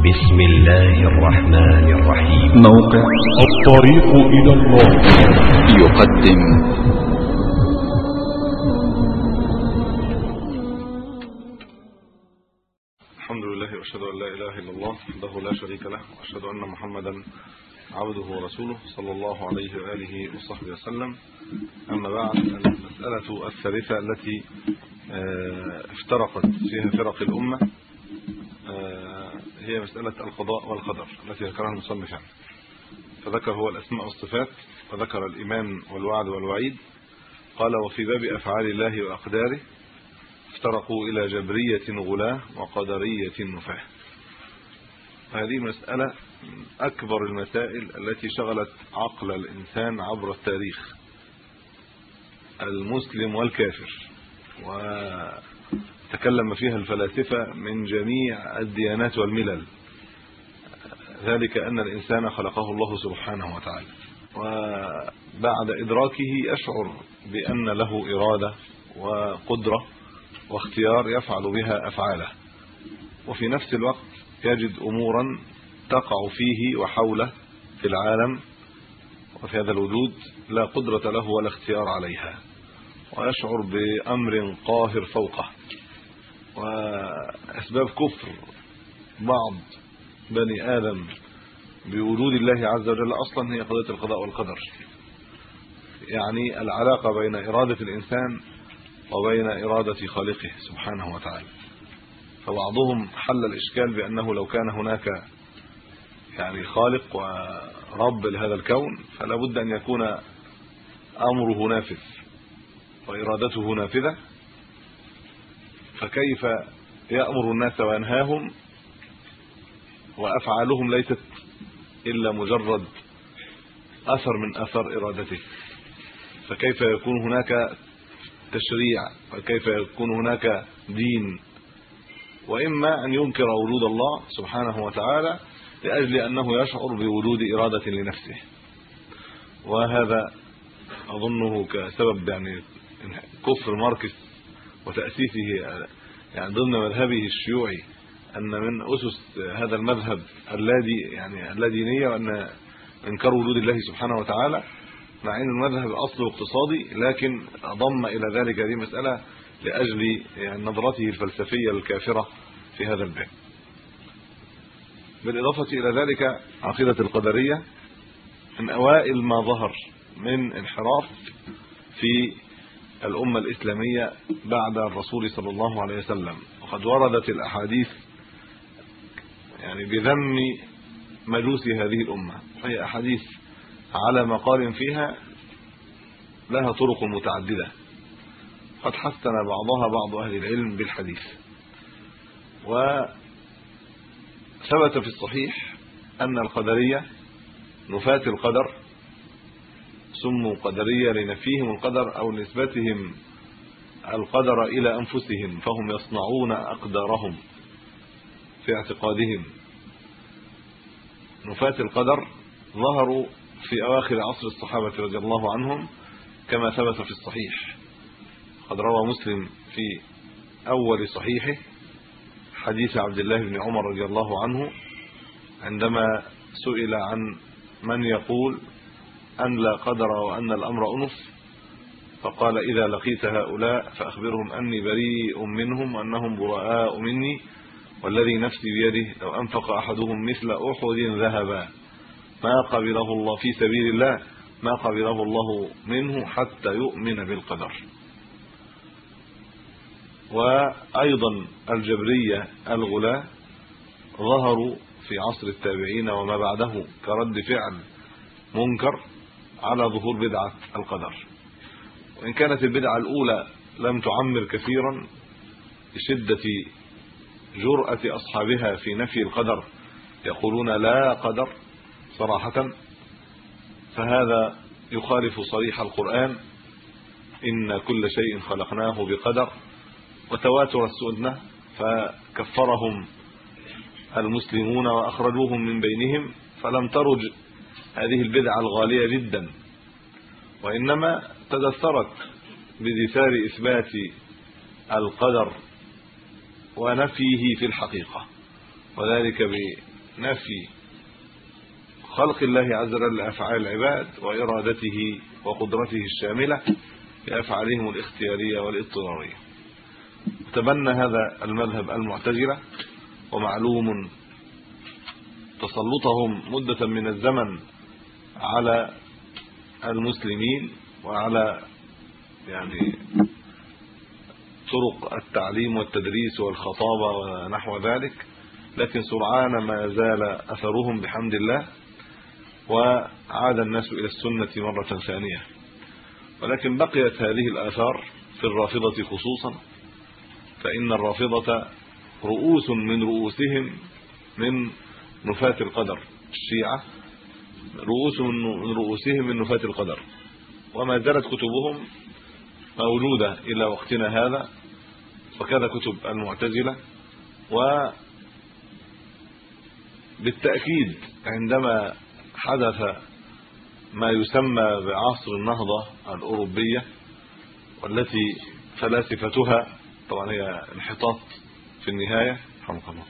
بسم الله الرحمن الرحيم. موقع الطريق إلى الله. يقدم. الحمد لله وأشهد أن لا إله إلا الله وحده لا شريك له وأشهد أن محمدا عبده ورسوله صلى الله عليه وآله وصحبه وسلم. أما بعد المسألة الثالثة التي آه، افترقت فيها فرق الأمة. آه، هي مسألة القضاء والقدر التي ذكرها المصنف فذكر هو الأسماء والصفات وذكر الإيمان والوعد والوعيد. قال وفي باب أفعال الله وأقداره افترقوا إلى جبرية غلاة وقدرية نفاه هذه مسألة أكبر المسائل التي شغلت عقل الإنسان عبر التاريخ. المسلم والكافر وتكلم فيها الفلاسفة من جميع الديانات والملل. ذلك أن الإنسان خلقه الله سبحانه وتعالى. وبعد إدراكه يشعر بأن له إرادة وقدرة واختيار يفعل بها أفعاله. وفي نفس الوقت يجد أمورا تقع فيه وحوله في العالم وفي هذا الوجود لا قدرة له ولا اختيار عليها. ويشعر بأمر قاهر فوقه. وأسباب كفر بعض بني آدم بوجود الله عز وجل أصلا هي قضية القضاء والقدر. يعني العلاقة بين إرادة الإنسان وبين إرادة خالقه سبحانه وتعالى. فبعضهم حل الإشكال بأنه لو كان هناك يعني خالق ورب لهذا الكون فلا بد أن يكون أمره نافذ وإرادته نافذة. فكيف يأمر الناس وينهاهم وأفعالهم ليست إلا مجرد أثر من أثر إرادته؟ فكيف يكون هناك تشريع؟ وكيف يكون هناك دين؟ وإما أن ينكر وجود الله سبحانه وتعالى لأجل أنه يشعر بوجود إرادة لنفسه. وهذا أظنه كسبب يعني كفر ماركس وتأسيسه يعني ضمن مذهبه الشيوعي أن من أسس هذا المذهب الذي يعني اللادينيه وأن إنكار وجود الله سبحانه وتعالى مع أن المذهب أصله اقتصادي لكن ضم إلى ذلك هذه مساله لأجل يعني نظرته الفلسفية الكافرة في هذا الباب. بالإضافة إلى ذلك عقيدة القدرية من أوائل ما ظهر من انحراف في الأمة الإسلامية بعد الرسول صلى الله عليه وسلم. وقد وردت الأحاديث يعني بذم مجوس هذه الأمة. هي أحاديث على مقال فيها لها طرق متعددة. قد حسن بعضها بعض أهل العلم بالحديث. وثبت في الصحيح أن القدرية نفاة القدر سموا قدرية لنفيهم القدر أو نسبتهم القدر إلى أنفسهم فهم يصنعون اقدارهم في اعتقادهم. نفاة القدر ظهروا في أواخر عصر الصحابة رضي الله عنهم كما ثبت في الصحيح. قد روى مسلم في أول صحيحه حديث عبد الله بن عمر رضي الله عنه عندما سئل عن من يقول أن لا قدر وأن الأمر انف فقال إذا لقيت هؤلاء فأخبرهم أني بريء منهم وأنهم براء مني والذي نفسي بيده لو أنفق أحدهم مثل أحد ذهبا. ما قبله الله في سبيل الله ما قبله الله منه حتى يؤمن بالقدر. وأيضا الجبرية الغلاة ظهروا في عصر التابعين وما بعده كرد فعل منكر. على ظهور بدعة القدر. وإن كانت البدعة الأولى لم تعمر كثيرا لشدة جرأة أصحابها في نفي القدر يقولون لا قدر صراحة فهذا يخالف صريح القرآن. إن كل شيء خلقناه بقدر وتواتر السنة فكفرهم المسلمون وأخرجوهم من بينهم فلم ترج هذه البدعة الغالية جدا وإنما تدثرت بدثار إثبات القدر ونفيه في الحقيقة وذلك نفي خلق الله عز وجل لأفعال العباد وإرادته وقدرته الشاملة لافعالهم الاختيارية والاضطرارية. تبنى هذا المذهب المعتزلة ومعلوم تسلطهم مدة من الزمن على المسلمين وعلى يعني طرق التعليم والتدريس والخطابة ونحو ذلك لكن سرعان ما زال أثرهم بحمد الله وعاد الناس إلى السنة مرة ثانية. ولكن بقيت هذه الآثار في الرافضة خصوصا فإن الرافضة رؤوس من رؤوسهم من نفاة القدر الشيعة. رؤوس من رؤوسهم من نفاة القدر. وما زالت كتبهم موجودة إلى وقتنا هذا وكذا كتب المعتزلة. و بالتأكيد عندما حدث ما يسمى بعصر النهضة الأوروبية والتي فلاسفتها طبعا هي انحطاط في النهاية رحمك الله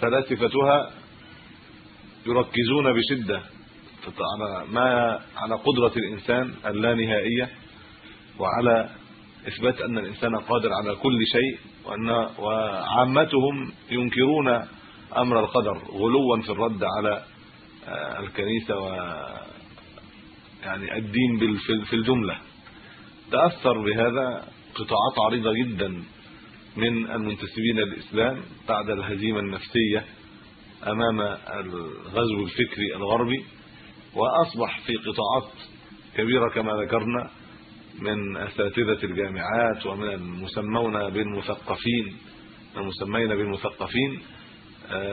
فلاسفتها يركزون بشدة على ما على قدرة الإنسان اللانهائية وعلى إثبات أن الإنسان قادر على كل شيء وأن وعامتهم ينكرون أمر القدر غلوا في الرد على الكنيسة و يعني الدين في الجملة. تأثر بهذا قطاعات عريضة جدا من المنتسبين للإسلام بعد الهزيمة النفسية أمام الغزو الفكري الغربي. وأصبح في قطاعات كبيرة كما ذكرنا من أساتذة الجامعات ومن المسمون بالمثقفين المسمين بالمثقفين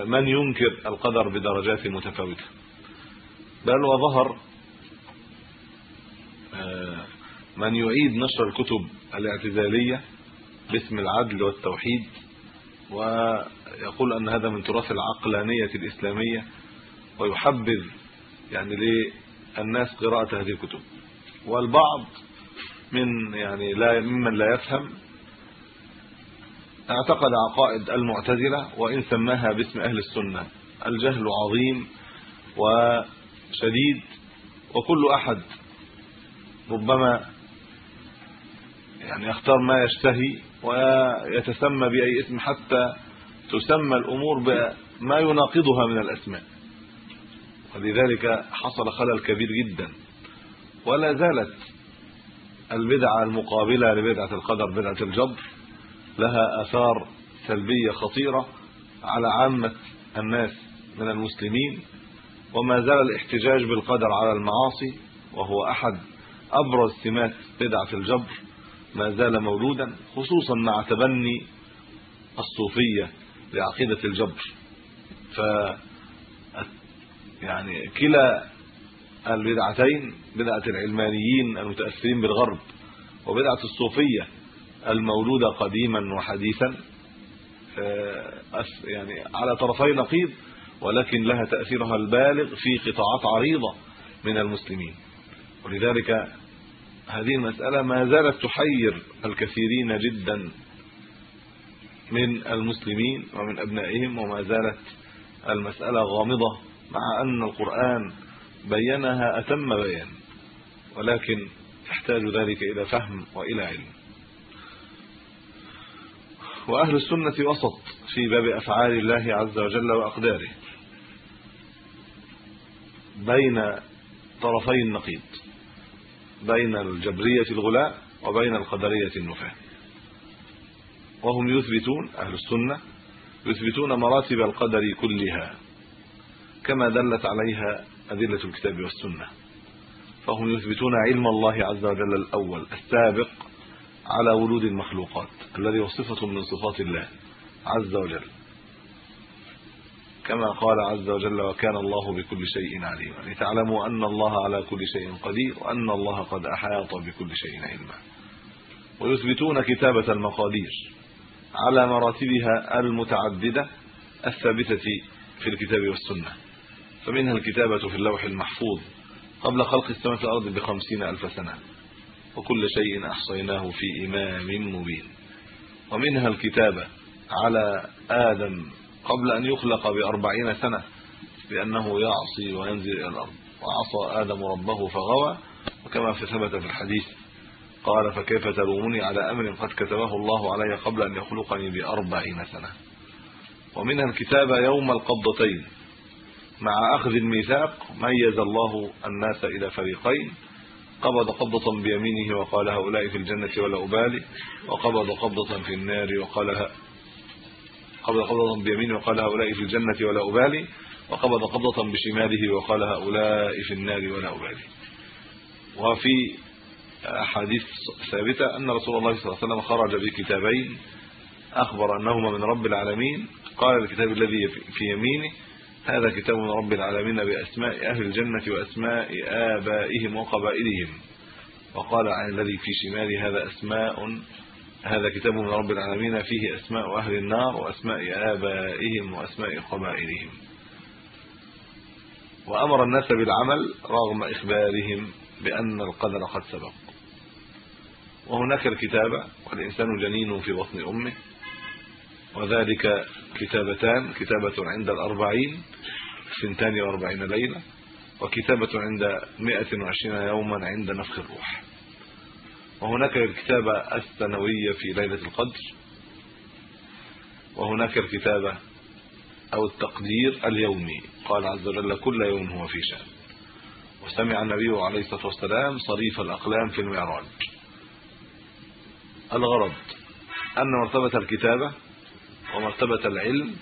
من ينكر القدر بدرجات متفاوتة. بل وظهر من يعيد نشر الكتب الاعتزالية باسم العدل والتوحيد ويقول أن هذا من تراث العقلانية الإسلامية ويحبذ يعني للناس قراءة هذه الكتب. والبعض من يعني لا ممن لا يفهم اعتقد عقائد المعتزلة وإن سماها باسم أهل السنة. الجهل عظيم وشديد وكل أحد ربما يعني يختار ما يشتهي ويتسمى بأي اسم حتى تسمى الأمور بما يناقضها من الأسماء. ولذلك حصل خلل كبير جدا. ولا زالت البدعة المقابلة لبدعة القدر بدعة الجبر لها آثار سلبية خطيرة على عامة الناس من المسلمين. وما زال الاحتجاج بالقدر على المعاصي وهو أحد أبرز سمات بدعة الجبر ما زال موجودا خصوصا مع تبني الصوفية لعقيدة الجبر. ف يعني كلا البدعتين بدعة العلمانيين المتأثرين بالغرب وبدعة الصوفية المولودة قديما وحديثا يعني على طرفي نقيض ولكن لها تأثيرها البالغ في قطاعات عريضة من المسلمين. ولذلك هذه المسألة ما زالت تحير الكثيرين جدا من المسلمين ومن أبنائهم وما زالت المسألة غامضة مع أن القرآن بينها أتم بيان ولكن تحتاج ذلك إلى فهم وإلى علم. وأهل السنة وسط في باب أفعال الله عز وجل وأقداره بين طرفي النقيض بين الجبرية الغلاء وبين القدرية النفاة. وهم يثبتون أهل السنة يثبتون مراتب القدر كلها. كما دلت عليها أدلة الكتاب والسنة. فهم يثبتون علم الله عز وجل الأول السابق على ولود المخلوقات الذي هو صفة من صفات الله عز وجل. كما قال عز وجل وكان الله بكل شيء عليما لتعلموا أن الله على كل شيء قدير وأن الله قد أحاط بكل شيء علما. ويثبتون كتابة المقادير على مراتبها المتعددة الثابتة في الكتاب والسنة. فمنها الكتابة في اللوح المحفوظ قبل خلق السماء والارض بخمسين ألف سنة وكل شيء أحصيناه في إمام مبين. ومنها الكتابة على آدم قبل أن يخلق بأربعين سنة بأنه يعصي وينزل إلى الأرض. وعصى آدم ربه فغوى وكما في ثبت في الحديث قال فكيف تلومني على أمر قد كتبه الله علي قبل أن يخلقني بأربعين سنة. ومنها الكتابة يوم القبضتين مع أخذ الميثاق ميز الله الناس إلى فريقين قبض قبضة بيمينه وقال هؤلاء في الجنة ولا أبالي وقبض قبضة في النار وقال قبض قبضة بيمينه وقال هؤلاء في الجنة ولا أبالي وقبض قبضة بشماله وقال هؤلاء في النار ولا أبالي. وفي أحاديث ثابتة أن رسول الله صلى الله عليه وسلم خرج بكتابين أخبر أنهما من رب العالمين قال الكتاب الذي في يمينه هذا كتاب من رب العالمين بأسماء أهل الجنة وأسماء آبائهم وقبائلهم. وقال عن الذي في شماله هذا أسماء هذا كتاب من رب العالمين فيه أسماء أهل النار وأسماء آبائهم وأسماء قبائلهم. وأمر الناس بالعمل رغم إخبارهم بأن القدر قد سبق. وهناك الكتابه والإنسان جنين في بطن أمه. وذلك كتابتان كتابة عند الأربعين سنتان وأربعين ليلة وكتابة عند 120 يوما عند نفخ الروح. وهناك الكتابة السنويه في ليلة القدر وهناك الكتابة أو التقدير اليومي. قال عز وجل كل يوم هو في شأن. وسمع النبي عليه الصلاة والسلام صريف الأقلام في المعراج. الغرض أن مرتبة الكتابة ومرتبة العلم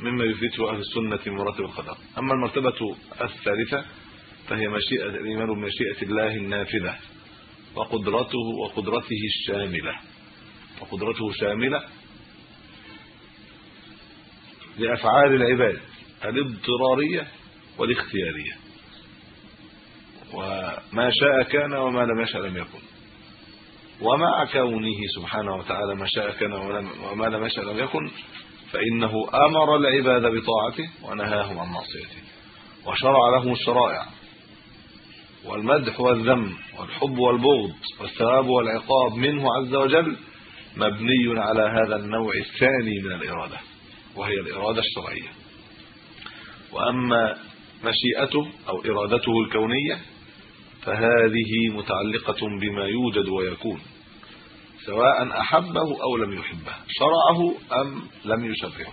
مما يثبته أهل السنة مراتب القدر. أما المرتبة الثالثة فهي مشيئة الإيمان بمشيئة الله النافذة وقدرته وقدرته الشاملة. وقدرته شاملة لأفعال العباد الاضطرارية والاختيارية. وما شاء كان وما لم يشاء لم يكن. ومع كونه سبحانه وتعالى ما شاء كان وما لم يشاء لم يكن فإنه أمر العباد بطاعته ونهاهم عن معصيته وشرع لهم الشرائع والمدح والذم والحب والبغض والثواب والعقاب منه عز وجل مبني على هذا النوع الثاني من الإرادة وهي الإرادة الشرعية. وأما مشيئته أو إرادته الكونية فهذه متعلقة بما يوجد ويكون سواء أحبه أو لم يحبه شرعه أم لم يشرعه.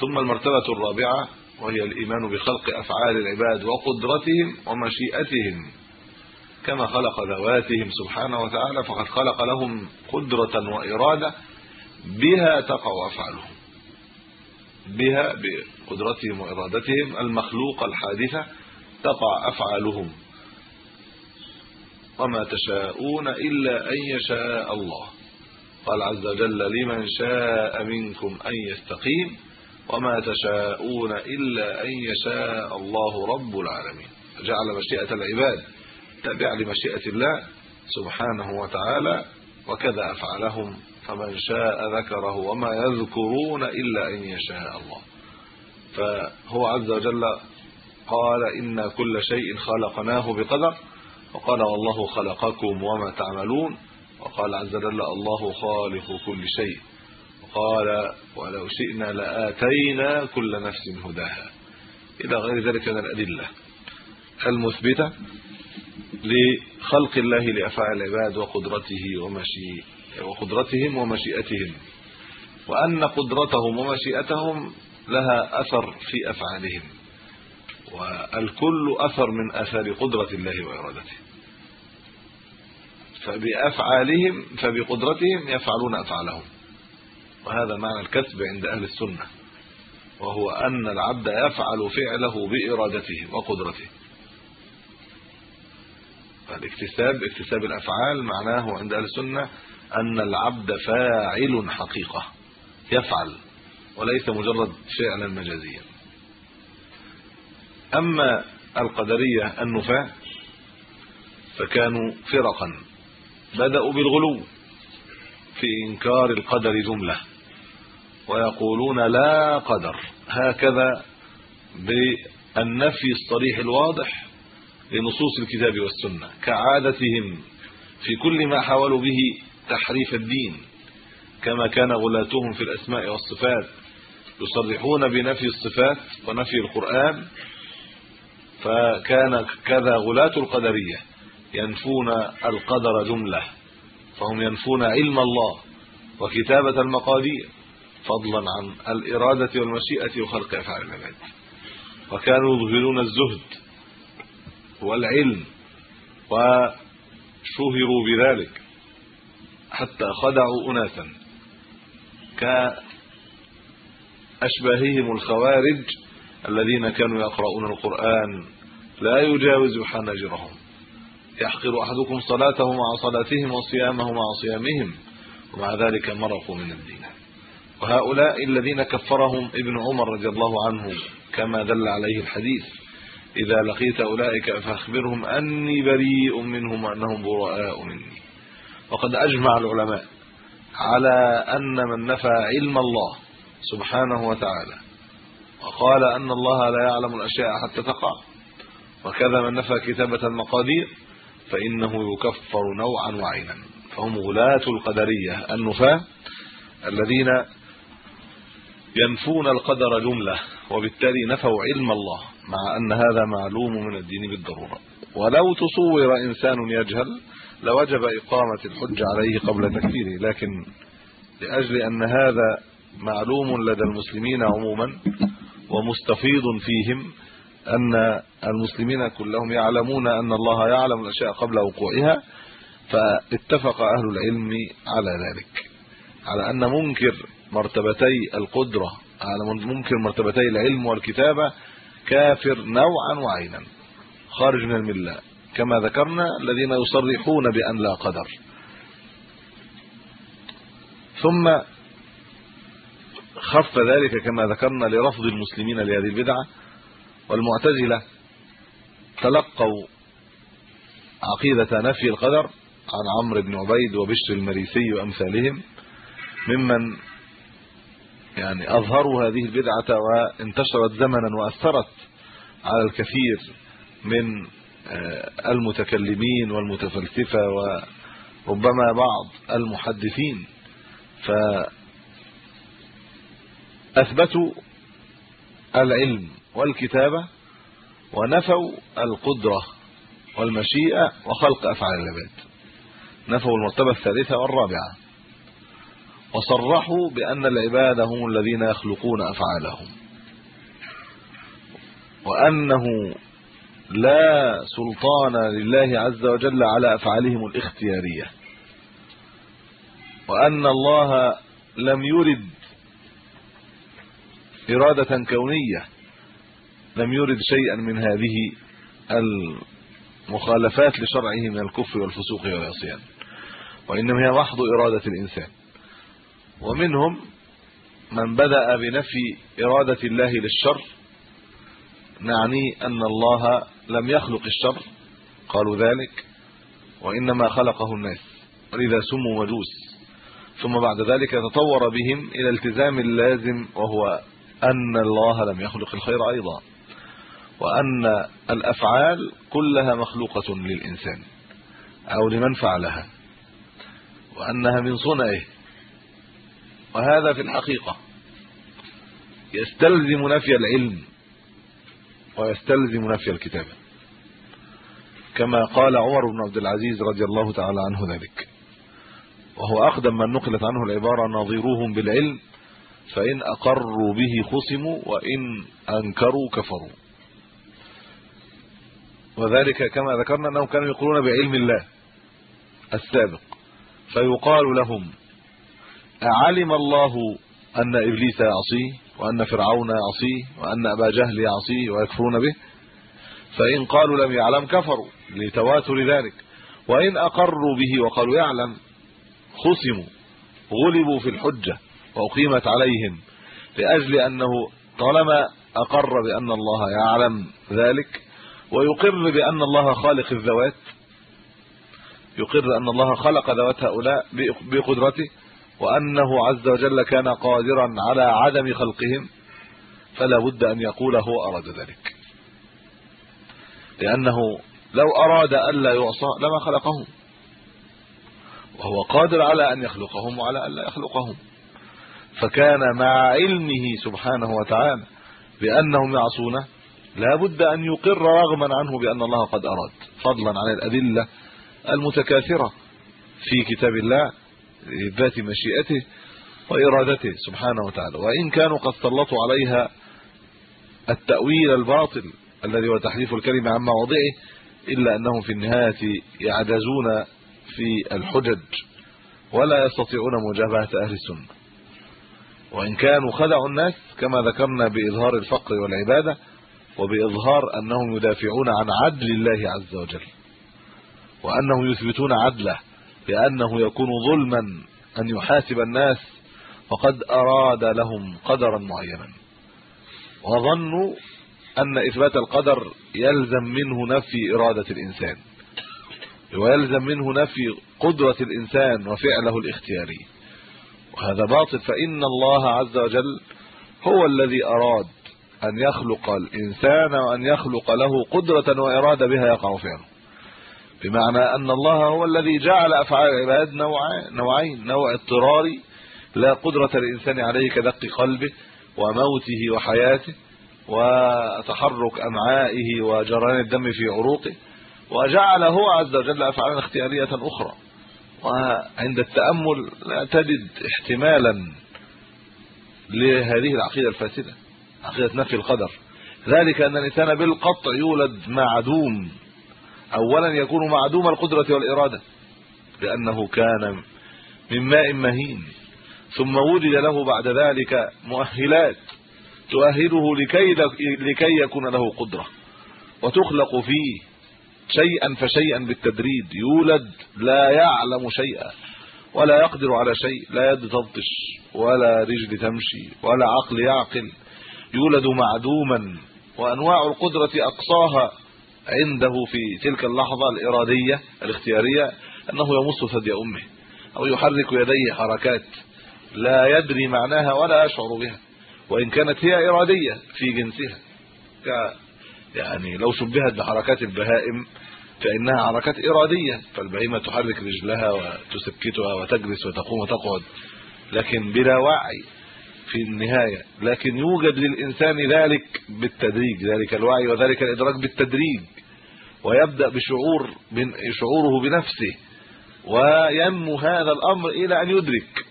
ثم المرتبة الرابعة وهي الإيمان بخلق أفعال العباد وقدرتهم ومشيئتهم كما خلق ذواتهم سبحانه وتعالى فقد خلق لهم قدرة وإرادة بها تقع أفعالهم. بها بقدرتهم وإرادتهم المخلوق الحادثة تقع أفعالهم. وما تشاءون إلا أن يشاء الله. قال عز وجل لمن شاء منكم أن يستقيم وما تشاءون إلا أن يشاء الله رب العالمين. جعل مشيئة العباد تابعه لمشيئة الله سبحانه وتعالى وكذا افعلهم فمن شاء ذكره وما يذكرون إلا أن يشاء الله. فهو عز وجل قال إن كل شيء خلقناه بقدر وقال والله خلقكم وما تعملون وقال عز وجل الله خالق كل شيء وقال ولو شئنا لآتينا كل نفس هداها إلى غير ذلك من الأدلة المثبتة لخلق الله لأفعال العباد وقدرته ومشي وقدرتهم ومشيئتهم وأن قدرتهم ومشيئتهم لها أثر في أفعالهم والكل أثر من آثار قدرة الله وإرادته. فبأفعالهم فبقدرتهم يفعلون أفعالهم. وهذا معنى الكسب عند أهل السنة. وهو أن العبد يفعل فعله بإرادته وقدرته. فالاكتساب اكتساب الأفعال معناه عند أهل السنة أن العبد فاعل حقيقة يفعل وليس مجرد فعلا مجازيا. أما القدرية النفاة فكانوا فرقا بدأوا بالغلو في إنكار القدر جملة ويقولون لا قدر هكذا بالنفي الصريح الواضح لنصوص الكتاب والسنة كعادتهم في كل ما حاولوا به تحريف الدين كما كان غلاتهم في الأسماء والصفات يصرحون بنفي الصفات ونفي القرآن فكان كذا غلاة القدرية ينفون القدر جملة فهم ينفون علم الله وكتابة المقادير فضلا عن الإرادة والمشيئة وخلق أفعال العباد. وكانوا يظهرون الزهد والعلم وشهروا بذلك حتى خدعوا أناسا. كأشباههم الخوارج الذين كانوا يقرؤون القرآن لا يجاوز حناجرهم. يحقر أحدكم صلاته مع صلاتهم وصيامه مع صيامهم ومع ذلك مرقوا من الدين. وهؤلاء الذين كفرهم ابن عمر رضي الله عنه كما دل عليه الحديث إذا لقيت أولئك فأخبرهم أني بريء منهم وأنهم براء مني. وقد أجمع العلماء على أن من نفى علم الله سبحانه وتعالى وقال أن الله لا يعلم الأشياء حتى تقع وكذا من نفى كتابة المقادير فإنه يكفر نوعا وعينا. فهم غلاة القدرية. النفاة الذين ينفون القدر جملة وبالتالي نفوا علم الله مع أن هذا معلوم من الدين بالضرورة. ولو تصور إنسان يجهل لوجب إقامة الحج عليه قبل تكفيره. لكن لأجل أن هذا معلوم لدى المسلمين عموما ومستفيض فيهم أن المسلمين كلهم يعلمون أن الله يعلم الأشياء قبل وقوعها فاتفق أهل العلم على ذلك. على أن منكر مرتبتي القدرة على منكر مرتبتي العلم والكتابة كافر نوعا وعينا. خارج من الملة. كما ذكرنا الذين يصرحون بأن لا قدر. ثم خف ذلك كما ذكرنا لرفض المسلمين لهذه البدعة والمعتزلة تلقوا عقيدة نفي القدر عن عمرو بن عبيد وبشر المريسي وأمثالهم ممن يعني أظهروا هذه البدعة وانتشرت زمنا وأثرت على الكثير من آه، المتكلمين والمتفلسفة وربما بعض المحدثين. ف أثبتوا العلم والكتابة ونفوا القدرة والمشيئة وخلق أفعال العباد. نفوا المرتبة الثالثة والرابعة. وصرحوا بأن العباد هم الذين يخلقون أفعالهم. وأنه لا سلطان لله عز وجل على أفعالهم الاختيارية. وأن الله لم يرد إرادة كونية لم يرد شيئا من هذه المخالفات لشرعه من الكفر والفسوق والعصيان. وإنما هي محض إرادة الإنسان. ومنهم من بدا بنفي إرادة الله للشر نعني أن الله لم يخلق الشر قالوا ذلك وإنما خلقه الناس ولذا سموا مجوس. ثم بعد ذلك تطور بهم إلى التزام اللازم وهو أن الله لم يخلق الخير أيضا وأن الأفعال كلها مخلوقة للإنسان أو لمن فعلها وأنها من صنعه وهذا في الحقيقة يستلزم نفي العلم ويستلزم نفي الكتابه كما قال عمر بن عبد العزيز رضي الله تعالى عنه ذلك وهو أقدم من نقلت عنه العبارة نظيروهم بالعلم فإن أقروا به خصموا وإن أنكروا كفروا. وذلك كما ذكرنا أنهم كانوا يقولون بعلم الله السابق. فيقال لهم أعلم الله أن إبليس يعصيه وأن فرعون يعصيه وأن أبا جهل يعصيه ويكفرون به؟ فإن قالوا لم يعلم كفروا لتواتر ذلك. وإن أقروا به وقالوا يعلم خصموا غلبوا في الحجة. وأقيمت عليهم لأجل أنه طالما أقر بأن الله يعلم ذلك ويقر بأن الله خالق الذوات يقر ان الله خلق ذوات هؤلاء بقدرته وأنه عز وجل كان قادرا على عدم خلقهم فلا بد أن يقول هو أراد ذلك. لأنه لو أراد الا يعصى لما خلقهم وهو قادر على أن يخلقهم وعلى أن لا يخلقهم. فكان مع علمه سبحانه وتعالى بأنهم يعصونه لا بد أن يقر رغما عنه بأن الله قد أراد. فضلا عن الأدلة المتكاثرة في كتاب الله ذات مشيئته وإرادته سبحانه وتعالى. وإن كانوا قد سلطوا عليها التأويل الباطل الذي هو تحريف الكلمة عن مواضعه إلا أنهم في النهاية يعجزون في الحجج ولا يستطيعون مجابهة أهل السنة. وإن كانوا خدعوا الناس كما ذكرنا بإظهار الفقر والعبادة وبإظهار أنهم يدافعون عن عدل الله عز وجل وأنهم يثبتون عدله لأنه يكون ظلما أن يحاسب الناس وقد أراد لهم قدرا معينا وظنوا أن إثبات القدر يلزم منه نفي إرادة الإنسان ويلزم منه نفي قدرة الإنسان وفعله الاختياري وهذا باطل. فإن الله عز وجل هو الذي أراد أن يخلق الإنسان وأن يخلق له قدرة وإرادة بها يقع فعله بمعنى أن الله هو الذي جعل أفعال العباد نوعين نوعين. نوع اضطراري لا قدرة الإنسان عليه كدق قلبه وموته وحياته وتحرك أمعائه وجريان الدم في عروقه. وجعل هو عز وجل أفعالا اختيارية أخرى. وعند التأمل لا تجد احتمالا لهذه العقيدة الفاسدة عقيدة نفي القدر. ذلك أن الإنسان بالقطع يولد معدوم. اولا يكون معدوم القدرة والإرادة لأنه كان من ماء مهين. ثم وجد له بعد ذلك مؤهلات تؤهله لكي لكي يكون له قدرة. وتخلق فيه. شيئا فشيئا بالتدريج يولد لا يعلم شيئا ولا يقدر على شيء لا يد تبطش ولا رجل تمشي ولا عقل يعقل. يولد معدوما وأنواع القدرة أقصاها عنده في تلك اللحظة الإرادية الاختيارية أنه يمص ثدي أمه أو يحرك يديه حركات لا يدري معناها ولا يشعر بها وإن كانت هي إرادية في جنسها يعني لو شبهت بحركات البهائم فإنها حركات إرادية فالبهيمة تحرك رجلها وتسكتها وتجلس وتقوم وتقعد لكن بلا وعي في النهاية. لكن يوجد للإنسان ذلك بالتدريج ذلك الوعي وذلك الإدراك بالتدريج ويبدأ بشعور من شعوره بنفسه وينمو هذا الأمر إلى أن يدرك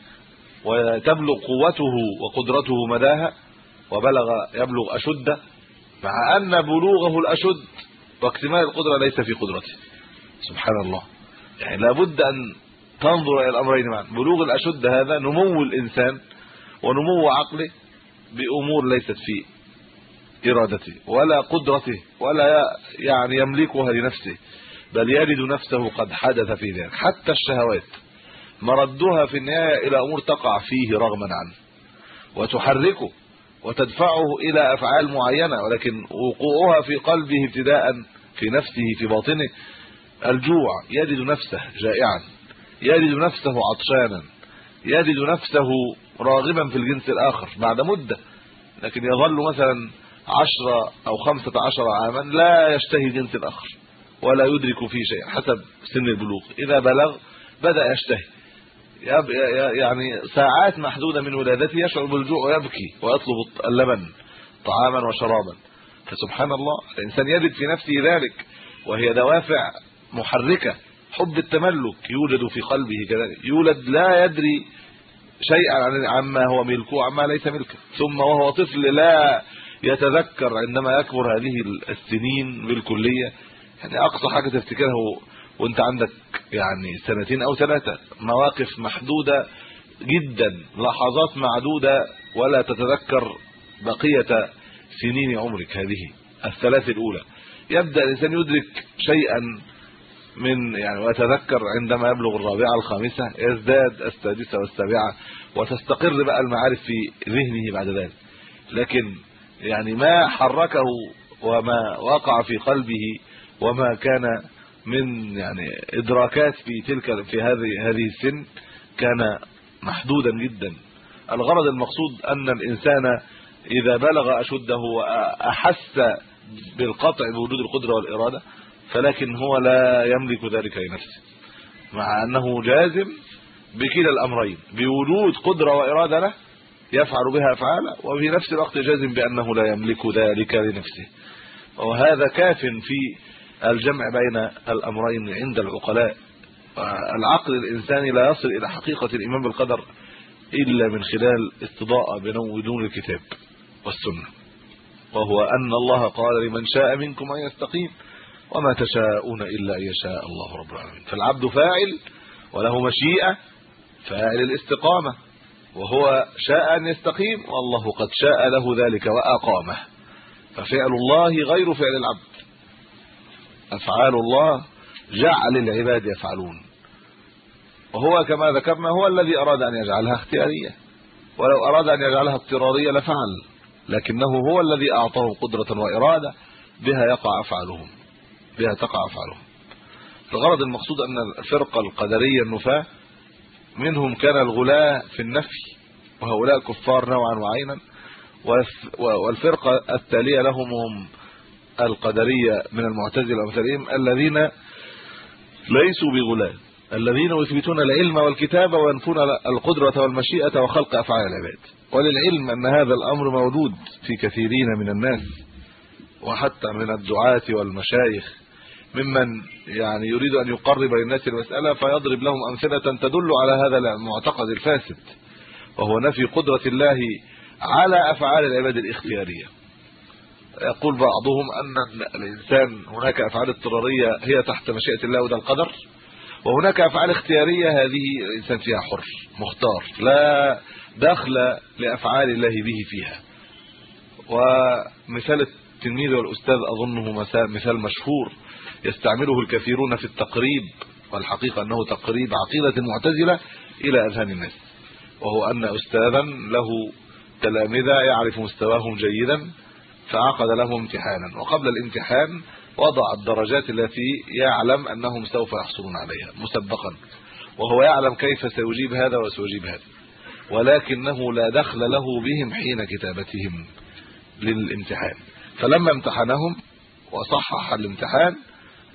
وتبلغ قوته وقدرته مداها وبلغ يبلغ أشده. مع أن بلوغه الأشد واكتمال القدرة ليس في قدرته. سبحان الله يعني لابد أن تنظر إلى الأمرين معا. بلوغ الأشد هذا نمو الإنسان ونمو عقله بأمور ليست في إرادته ولا قدرته ولا يعني يملكها لنفسه بل يجد نفسه قد حدث في ذلك. حتى الشهوات مردها في النهاية إلى أمور تقع فيه رغما عنه. وتحركه. وتدفعه إلى أفعال معينة ولكن وقوعها في قلبه ابتداء في نفسه في باطنه. الجوع يجد نفسه جائعا يجد نفسه عطشانا يجد نفسه راغبا في الجنس الآخر بعد مدة. لكن يظل مثلا 10 أو 15 عاما لا يشتهي الجنس الآخر ولا يدرك فيه شيء حسب سن البلوغ. إذا بلغ بدأ يشتهي. يعني ساعات محدودة من ولادته يشعر بالجوع ويبكي ويطلب اللبن طعاما وشرابا. فسبحان الله الإنسان يجد في نفسه ذلك وهي دوافع محركة. حب التملك يوجد في قلبه كذلك. يولد لا يدري شيئا عما هو ملكه وعما ليس ملكه. ثم وهو طفل لا يتذكر عندما يكبر هذه السنين بالكلية. يعني أقصى حاجة تفتكرها وانت عندك يعني سنتين أو ثلاثة مواقف محدودة جدا لحظات معدودة ولا تتذكر بقية سنين عمرك هذه الثلاث الأولى. يبدأ الإنسان يدرك شيئا من يعني ويتذكر عندما يبلغ الرابعة الخامسة يزداد السادسة والسابعة وتستقر بقى المعارف في ذهنه بعد ذلك. لكن يعني ما حركه وما وقع في قلبه وما كان من يعني إدراكات في تلك في هذه هذه السن كان محدودا جدا. الغرض المقصود أن الإنسان إذا بلغ أشده وأحس بالقطع بوجود القدرة والإرادة فلكن هو لا يملك ذلك لنفسه مع أنه جازم بكلا الأمرين بوجود قدرة وإرادة له يفعل بها افعالا وفي نفس الوقت جازم بأنه لا يملك ذلك لنفسه. وهذا كاف في الجمع بين الأمرين عند العقلاء. العقل الإنساني لا يصل إلى حقيقة الإيمان بالقدر إلا من خلال استضاءة بنور الكتاب والسنة. وهو أن الله قال لمن شاء منكم أن يستقيم وما تشاءون إلا أن يشاء الله رب العالمين. فالعبد فاعل وله مشيئة فاعل الاستقامة. وهو شاء أن يستقيم والله قد شاء له ذلك وأقامه. ففعل الله غير فعل العبد. أفعال الله جعل العباد يفعلون. وهو كما ذكرنا هو الذي أراد أن يجعلها اختيارية. ولو أراد أن يجعلها اضطرارية لفعل لكنه هو الذي اعطاهم قدرة وإرادة بها يقع أفعالهم بها تقع أفعالهم. الغرض المقصود أن الفرقة القدرية النفاة منهم كان الغلاة في النفي وهؤلاء كفار نوعا وعينا والفرقة التالية لهم هم القدرية من المعتزلة ومثلهم الذين ليسوا بغلاة الذين يثبتون العلم والكتابه وينفون القدرة والمشيئة وخلق أفعال العباد. وللعلم أن هذا الأمر موجود في كثيرين من الناس وحتى من الدعاة والمشايخ. ممن يعني يريد أن يقرب للناس المسألة فيضرب لهم أمثلة تدل على هذا المعتقد الفاسد وهو نفي قدرة الله على أفعال العباد الاختيارية. يقول بعضهم أن الإنسان هناك أفعال اضطرارية هي تحت مشيئة الله وده القدر وهناك أفعال اختيارية هذه الإنسان فيها حر مختار لا دخل لأفعال الله به فيها. ومثال التلميذ والأستاذ أظنه مثال مشهور يستعمله الكثيرون في التقريب والحقيقة أنه تقريب عقيدة المعتزله إلى أذهان الناس وهو أن استاذا له تلامذة يعرف مستواهم جيدا فعقد لهم امتحانا. وقبل الامتحان وضع الدرجات التي يعلم أنهم سوف يحصلون عليها مسبقا. وهو يعلم كيف سيجيب هذا وسيجيب هذا. ولكنه لا دخل له بهم حين كتابتهم للامتحان. فلما امتحنهم وصحح الامتحان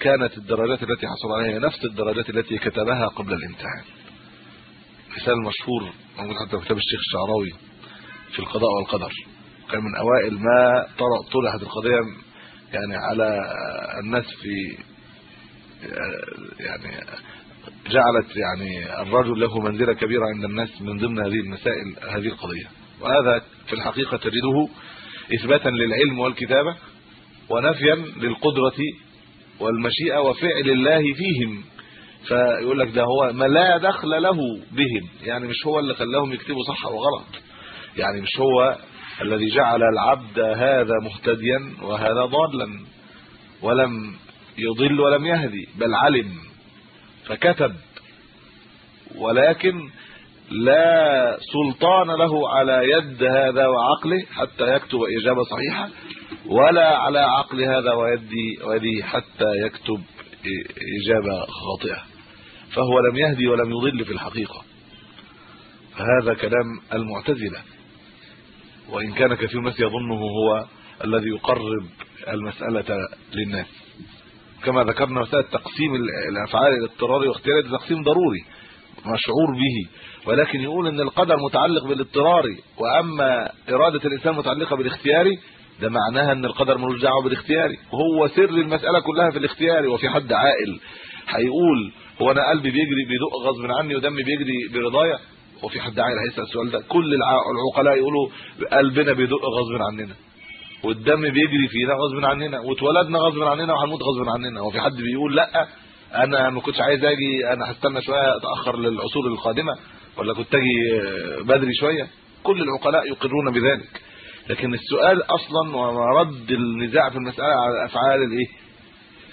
كانت الدرجات التي حصل عليها نفس الدرجات التي كتبها قبل الامتحان. مثال مشهور موجود حتى في كتاب الشيخ الشعراوي في القضاء والقدر. كان من أوائل ما طرحت القضية يعني على الناس في يعني جعلت يعني الرجل له منزلة كبيرة عند الناس من ضمن هذه المسائل هذه القضية. وهذا في الحقيقة تجده إثباتا للعلم والكتابة ونفيا للقدرة والمشيئة وفعل الله فيهم. فيقول لك ده هو ما لا دخل له بهم يعني مش هو اللي خلاهم يكتبوا صح وغلط. يعني مش هو الذي جعل العبد هذا مهتديا وهذا ضالا ولم يضل ولم يهدي بل علم فكتب ولكن لا سلطان له على يد هذا وعقله حتى يكتب إجابة صحيحة ولا على عقل هذا ويدي ويدي حتى يكتب إجابة خاطئة فهو لم يهدي ولم يضل في الحقيقة. فهذا كلام المعتزلة. وإن كان كثير الناس يظنه هو الذي يقرب المسألة للناس. كما ذكرنا مسألة تقسيم الأفعال الاضطراري واختياري تقسيم ضروري مشعور به. ولكن يقول إن القدر متعلق بالاضطراري وأما إرادة الإنسان متعلقة بالاختياري ده معناها إن القدر ملوش دعوة بالاختياري وهو سر المسألة كلها في الاختياري وفي حد عاقل. هيقول هو أنا قلبي بيجري بيدق غصب عني ودمي بيجري برضايا. وفي حد عاقل هيسأل السؤال ده كل العقلاء يقولوا قلبنا بيدق غصب عننا والدم بيجري فينا غصب عننا واتولدنا غصب عننا وهنموت غصب عننا وفي حد بيقول لأ أنا ما كنتش عايز أجي أنا هستنى شوية أتأخر للعصور القادمة ولا كنت أجي بدري شوية. كل العقلاء يقرون بذلك. لكن السؤال أصلا ورد النزاع في المسألة على الأفعال الإيه؟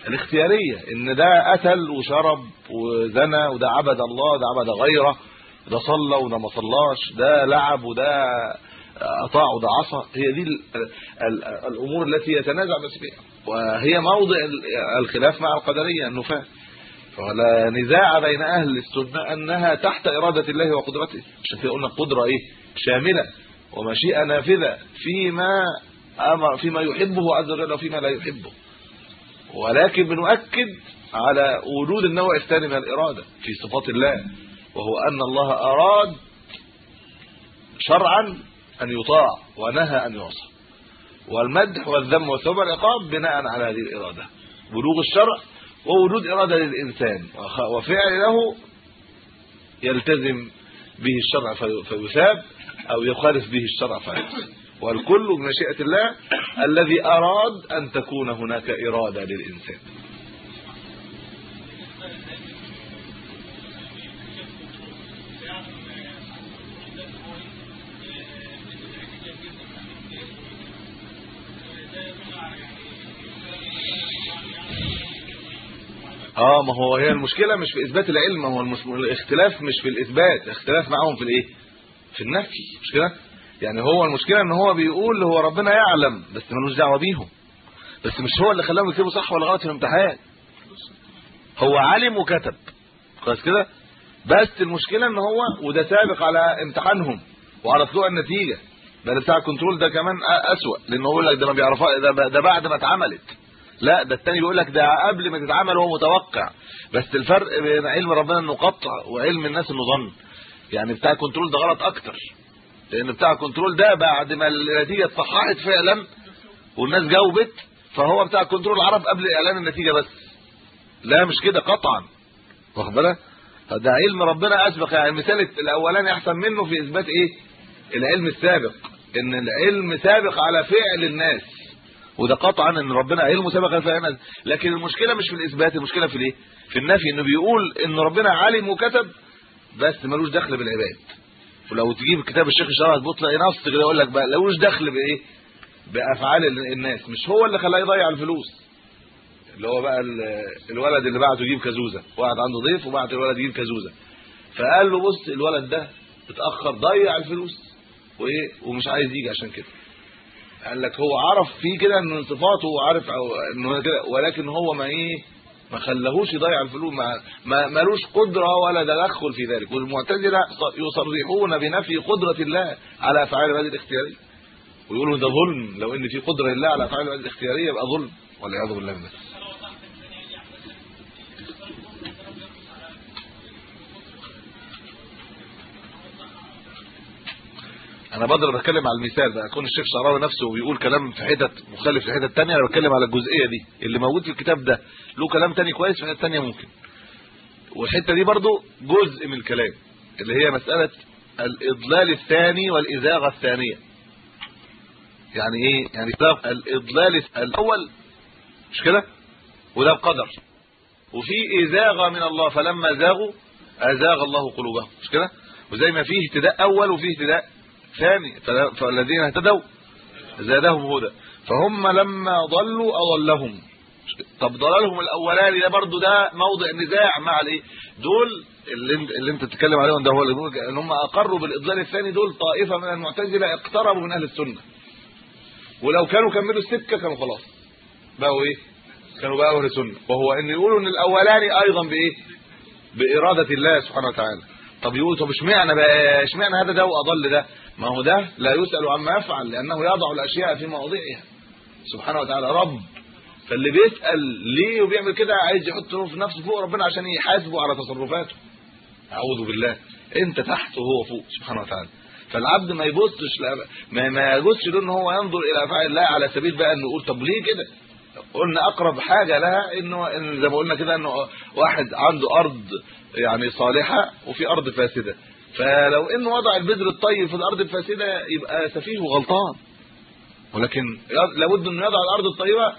الاختيارية إن ده قتل وشرب وزنى وده عبد الله وده عبد غيره. ده صلى وده ما صلاش ده لعب وده أطاع وده عصى. هي دي الأمور التي يتنازع الناس فيها. وهي موضع الخلاف مع القدرية النفاه فلا نزاع بين أهل السنة أنها تحت إرادة الله وقدرته. عشان كده قلنا قدره إيه؟ شاملة ومشيئة نافذة فيما أمر فيما يحبه عز وجل وفيما لا يحبه. ولكن بنؤكد على وجود النوع الثاني من الإرادة في صفات الله. وهو أن الله أراد شرعا أن يطاع ونهى أن يعصى. والمدح والذم والثواب والعقاب بناء على هذه الإرادة. بلوغ الشرع ووجود إرادة للإنسان. وفعل له يلتزم به الشرع فيثاب أو يخالف به الشرع فيعصى. والكل بمشيئه الله الذي أراد أن تكون هناك إرادة للإنسان. آه ما هو هي المشكلة مش في إثبات العلم هو الاختلاف مش في الإثبات الاختلاف معاهم في الإيه؟ في النفي مش كده؟ يعني هو المشكلة إن هو بيقول هو ربنا يعلم بس ملوش دعوة بيهم. بس مش هو اللي خلاهم يكتبوا صح ولا غلط في الامتحان. هو علم وكتب. كويس كده؟ بس المشكلة إن هو وده سابق على امتحانهم وعلى طلوع النتيجة. ده بتاع الكنترول ده كمان أسوأ لأنه يقول لك ده ما بيعرفها ده, ده بعد ما اتعملت. لا ده الثاني بيقول لك ده قبل ما تتعمل هو متوقع. بس الفرق بين علم ربنا إنه قطع وعلم الناس إنه ظن. يعني بتاع الكنترول ده غلط أكتر. لأن بتاع الكنترول ده بعد ما النتيجة اتصححت فعلا والناس جاوبت فهو بتاع الكنترول عرف قبل إعلان النتيجة بس. لا مش كده قطعا. واخد بالك؟ ده علم ربنا أسبق. يعني المثال الأولاني أحسن منه في إثبات إيه؟ العلم السابق. إن العلم سابق على فعل الناس. وده قطعا إن ربنا على فعل الناس لكن المشكلة مش في الإثبات المشكلة في الإيه؟ في النفي إنه بيقول إن ربنا عالم وكتب بس ملوش دخل بالعباد. ولو تجيب كتاب الشيخ الشرع هتبص تلاقي نص كده يقول لك بقى ملوش دخل بإيه؟ بأفعال الناس. مش هو اللي خلاه يضيع الفلوس. اللي هو بقى الولد اللي بعته يجيب كازوزة. واحد عنده ضيف وبعت الولد يجيب كازوزة. فقال له بص الولد ده اتأخر ضيع الفلوس. وإيه؟ ومش عايز يجي عشان كده. قال لك هو عرف فيه كده إن صفاته وعارف إنه كده ولكن هو ما إيه ما خلاهوش يضيع الفلوس ما ما ملوش قدرة ولا تدخل في ذلك. والمعتزلة يصرحون بنفي قدرة الله على أفعال العباد الاختيارية. ويقولوا ده ظلم لو إن في قدرة لله على أفعال العباد الاختيارية يبقى ظلم والعياذ بالله من ذلك. أنا بقدر بتكلم على المثال ده يكون الشيخ شعراوي نفسه بيقول كلام في حتت مخالف في حتت ثانية أنا بتكلم على الجزئية دي. اللي موجود في الكتاب ده له كلام ثاني كويس في حتة ثانية ممكن. والحتة دي برضو جزء من الكلام اللي هي مسألة الإضلال الثاني والإزاغة الثانية. يعني إيه؟ يعني الإضلال الأول مش كده؟ وده بقدر. وفي إزاغة من الله فلما زاغوا أزاغ الله قلوبهم مش كده؟ وزي ما فيه اهتداء أول وفيه اهتداء ثاني فالذين اهتدوا زادهم هدى. فهم لما ضلوا أضلهم. طب ضلالهم الاولاني ده برضو ده موضع نزاع مع الإيه؟ دول اللي اللي انت بتتكلم عليهم ده هو اللي بيقول إن هم أقروا بالإضلال الثاني دول طائفة من المعتزلة اقتربوا من أهل السنة. ولو كانوا كملوا السكة كانوا خلاص. بقوا إيه؟ كانوا بقوا أهل السنة. وهو إن يقولوا إن الاولاني أيضا بإيه؟ بإرادة الله سبحانه وتعالى. طب يقول طب اشمعنى بقى اشمعنى هذا ده وأضل ده؟ ما هو ده لا يسأل عما يفعل لأنه يضع الأشياء في مواضعها. سبحانه وتعالى رب. فاللي بيسأل ليه وبيعمل كده عايز يحط نفسه فوق ربنا عشان يحاسبه على تصرفاته. أعوذ بالله. أنت تحت وهو فوق سبحانه وتعالى. فالعبد ما يبصش ما ما يجوزش له ان هو ينظر إلى افعال الله على سبيل بقى إنه يقول طب ليه كده؟ قلنا أقرب حاجة لها إنه زي ما قلنا كده إنه واحد عنده أرض يعني صالحة وفي أرض فاسدة. فلو انه وضع البذر الطيب في الأرض الفاسدة يبقى سفيه وغلطان ولكن لابد انه يضع الأرض الطيبة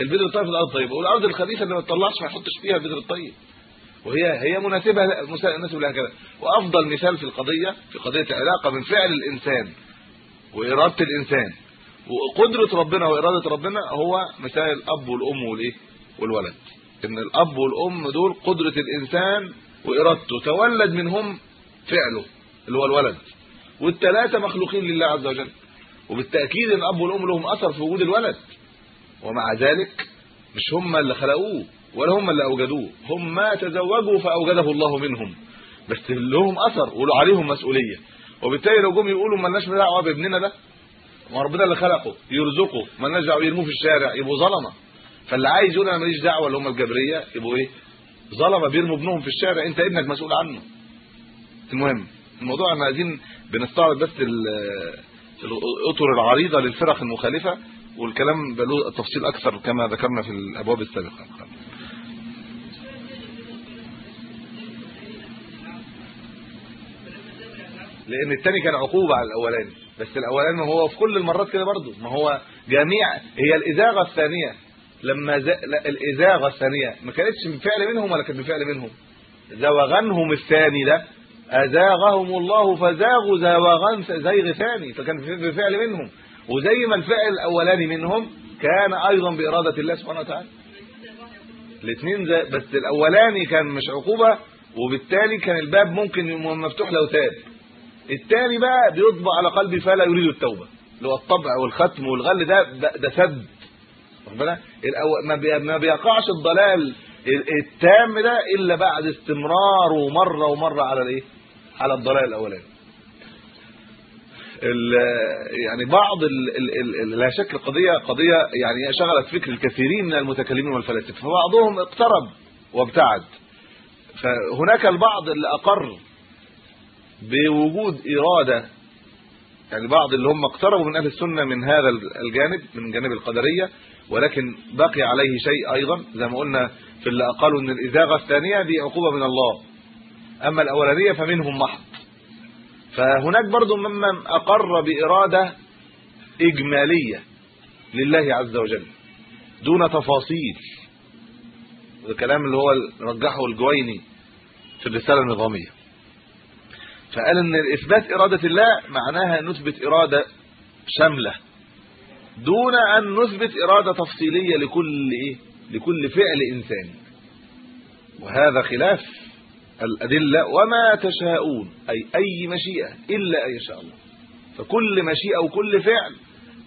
البذر الطيب في الأرض الطيبة. والأرض الخبيثة اللي ما تطلعش ما يحطش فيها البذر الطيب. وهي هي مناسبة مناسبه لها كده وأفضل مثال في القضية في قضية العلاقة من فعل الإنسان وإرادة الإنسان. وقدرة ربنا وإرادة ربنا هو مثال الأب والأم والإيه؟ والولد. إن الأب والأم دول قدرة الإنسان وإرادته. تولد منهم فعله اللي هو الولد. والثلاثه مخلوقين لله عز وجل. وبالتأكيد الاب والام لهم أثر في وجود الولد. ومع ذلك مش هم اللي خلقوه ولا هم اللي أوجدوه. هم تزوجوا فأوجده الله منهم. بس لهم أثر ولو عليهم مسؤولية. وبالتالي لو جم يقولوا مالناش دعوة بابننا ده ما ربنا اللي خلقه يرزقه. مالناش دعوة يرموه في الشارع يبقوا ظلمة. فاللي عايز يقول أنا ماليش دعوة اللي هم الجبرية يبقوا إيه؟ ظلمة بيرموا ابنهم في الشارع. أنت ابنك مسؤول عنه. المهم الموضوع إحنا عايزين بنستعرض بس ال- الأطر العريضة للفرق المخالفة والكلام له تفصيل أكثر كما ذكرنا في الأبواب السابقة. لأن الثاني كان عقوبة على الأولاني. بس الأولاني ما هو في كل المرات كده برضه. ما هو جميع هي الإزاغة الثانية. لما ز... لا الإزاغة الثانية. ما كانتش بفعل منهم ولا كانت بفعل منهم. زوغنهم الثاني ده. أزاغهم الله فزاغوا زوغان زيغ ثاني فكان بفعل منهم. وزي ما الفعل الاولاني منهم كان أيضا بإرادة الله سبحانه وتعالى. الاثنين بس الأولاني كان مش عقوبة وبالتالي كان الباب ممكن يبقى مفتوح لو تاب. الثاني بقى بيطبع على قلبي فلا يريد التوبة. اللي هو الطبع والختم والغل ده ده, سد. الأو- ما بي- ما بيقعش الضلال ال- التام ده إلا بعد استمرار ومرة ومرة على الإيه؟ على الضلال الأولاني. ال- يعني بعض ال ال ال لا شك القضية قضية يعني شغلت فكر الكثيرين من المتكلمين والفلاسفة فبعضهم اقترب وابتعد. فهناك البعض اللي اقر بوجود إرادة يعني بعض اللي هم اقتربوا من أهل السنة من هذا الجانب من جانب القدرية ولكن بقي عليه شيء أيضا زي ما قلنا في اللي قالوا ان الإزاغة الثانية دي عقوبة من الله. أما الأولانية فمنهم محض. فهناك برضو ممن أقر بإرادة إجمالية لله عز وجل دون تفاصيل. الكلام اللي هو رجحه الجويني في الرسالة النظامية. فقال إن إثبات إرادة الله معناها نثبت إرادة شاملة دون أن نثبت إرادة تفصيلية لكل إيه؟ لكل فعل انساني وهذا خلاف. الأدلة وما تشاءون أي أي مشيئة إلا أن يشاء الله. فكل مشيئة وكل فعل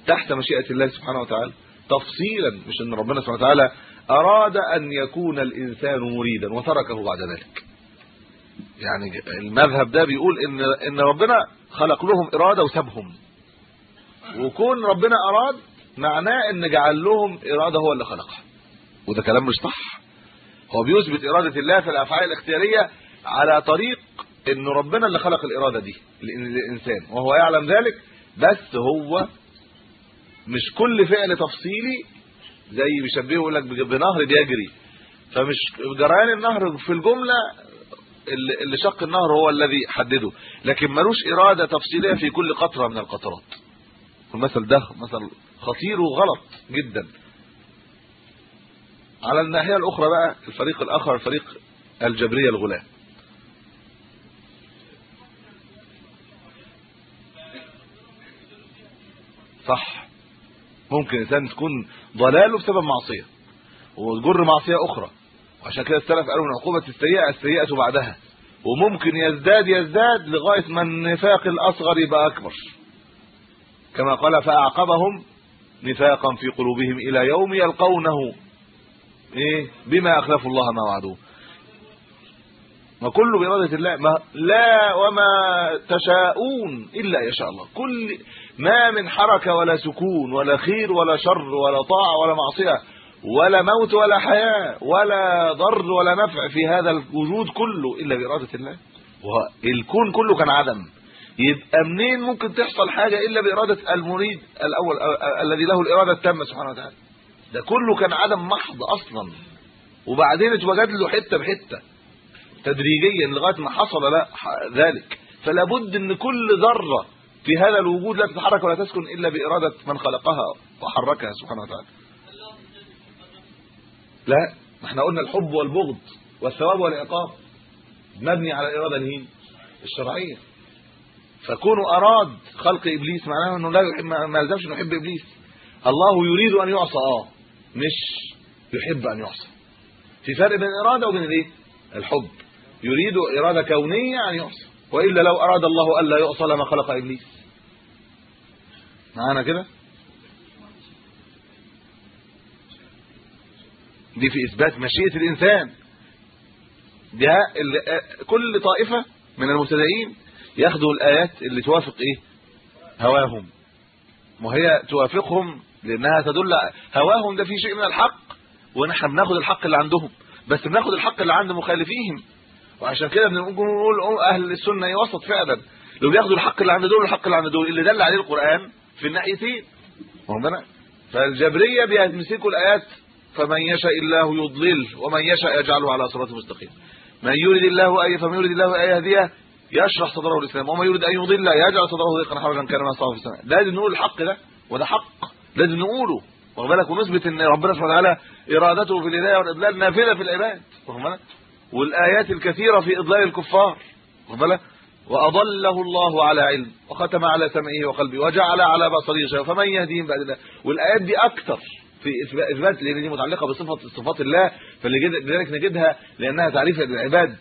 تحت مشيئة الله سبحانه وتعالى. تفصيلا مش أن ربنا سبحانه وتعالى أراد أن يكون الإنسان مريدا وتركه بعد ذلك. يعني المذهب ده بيقول إن إن ربنا خلق لهم إرادة وسابهم. وكون ربنا أراد معناه إن جعل لهم إرادة هو اللي خلقها. وده كلام مش صح. هو بيثبت إرادة الله في الأفعال الاختيارية على طريق ان ربنا اللي خلق الإرادة دي للانسان وهو يعلم ذلك بس هو مش كل فعل تفصيلي زي بيشبهه يقول لك بنهر بيجري. فمش جريان النهر في الجملة اللي شق النهر هو الذي حدده. لكن ملوش إرادة تفصيلية في كل قطرة من القطرات. المثل ده مثل خطير وغلط جدا. على الناحية الأخرى بقى الفريق الآخر الفريق الجبرية الغلاة صح. ممكن انسان تكون ضلاله بسبب معصية. وتجر معصية أخرى. وعشان كده السلف قالوا من عقوبه السيئة السيئة بعدها. وممكن يزداد يزداد لغاية ما النفاق الأصغر يبقى أكبر. كما قال فأعقبهم نفاقا في قلوبهم إلى يوم يلقونه. إيه؟ بما أخلفوا الله ما وعدوه. ما كله بإرادة الله ما لا وما تشاءون إلا يشاء الله. كل ما من حركة ولا سكون ولا خير ولا شر ولا طاعة ولا معصية ولا موت ولا حياة ولا ضر ولا نفع في هذا الوجود كله إلا بإرادة الله. والكون كله كان عدم. يبقى منين ممكن تحصل حاجة إلا بإرادة المريد الأول الذي له الإرادة التامة سبحانه وتعالى؟ ده كله كان عدم محض أصلا. وبعدين اتوجد له حتة بحتة. تدريجيا لغاية ما حصل لا ذلك. فلا بد إن كل ذرة في هذا الوجود لا تتحرك ولا تسكن إلا بإرادة من خلقها وحركها سبحانه وتعالى. لا إحنا قلنا الحب والبغض والثواب والعقاب مبني على الاراده الهين الشرعية. فكونه أراد خلق إبليس معناه إنه لا يحب ما يلزمش إنه يحب إبليس. الله يريد أن يعصى. آه مش يحب أن يعصى. في فرق بين الإرادة وبين الإيه؟ الحب. يريد إرادة كونية أن يعصى وإلا لو أراد الله ألا يعصى لما خلق إبليس. معانا كده؟ دي في إثبات مشيئة الإنسان. ده كل طائفة من المبتدئين ياخدوا الآيات اللي توافق إيه؟ هواهم. وهي توافقهم لأنها تدل هواهم ده في شيء من الحق ونحن بناخد الحق اللي عندهم. بس بناخد الحق اللي عند مخالفيهم. وعشان كده بنقول أهل السنة وسط فعلا. لو بياخدوا الحق اللي عند دول والحق اللي عند دول اللي دل عليه القرآن في الناحيتين واخد فالجبرية بيمسكوا الآيات فمن يشاء الله يضلل ومن يشاء يجعله على صراط مستقيم. من يريد الله اي فمن يريد الله اي يهديه يشرح صدره للإسلام. ومن يريد أن يضل يجعل صدره ضيقا حرجا كما صار في السماء. لازم نقول الحق ده وده حق لازم نقوله. واخد بالك؟ ونثبت إن ربنا سبحانه وتعالى إرادته في الهداية والإضلال نافذه في العباد. واخد بالك والآيات الكثيرة في إضلال الكفار بالك؟ وأضله الله على علم وختم على سمعه وقلبه وجعل على بصره شيئا فمن يهديهم بعد الله. والآيات دي أكثر في إثبات لأن دي متعلقة بصفة صفات الله فلذلك نجدها لأنها تعريف للعباد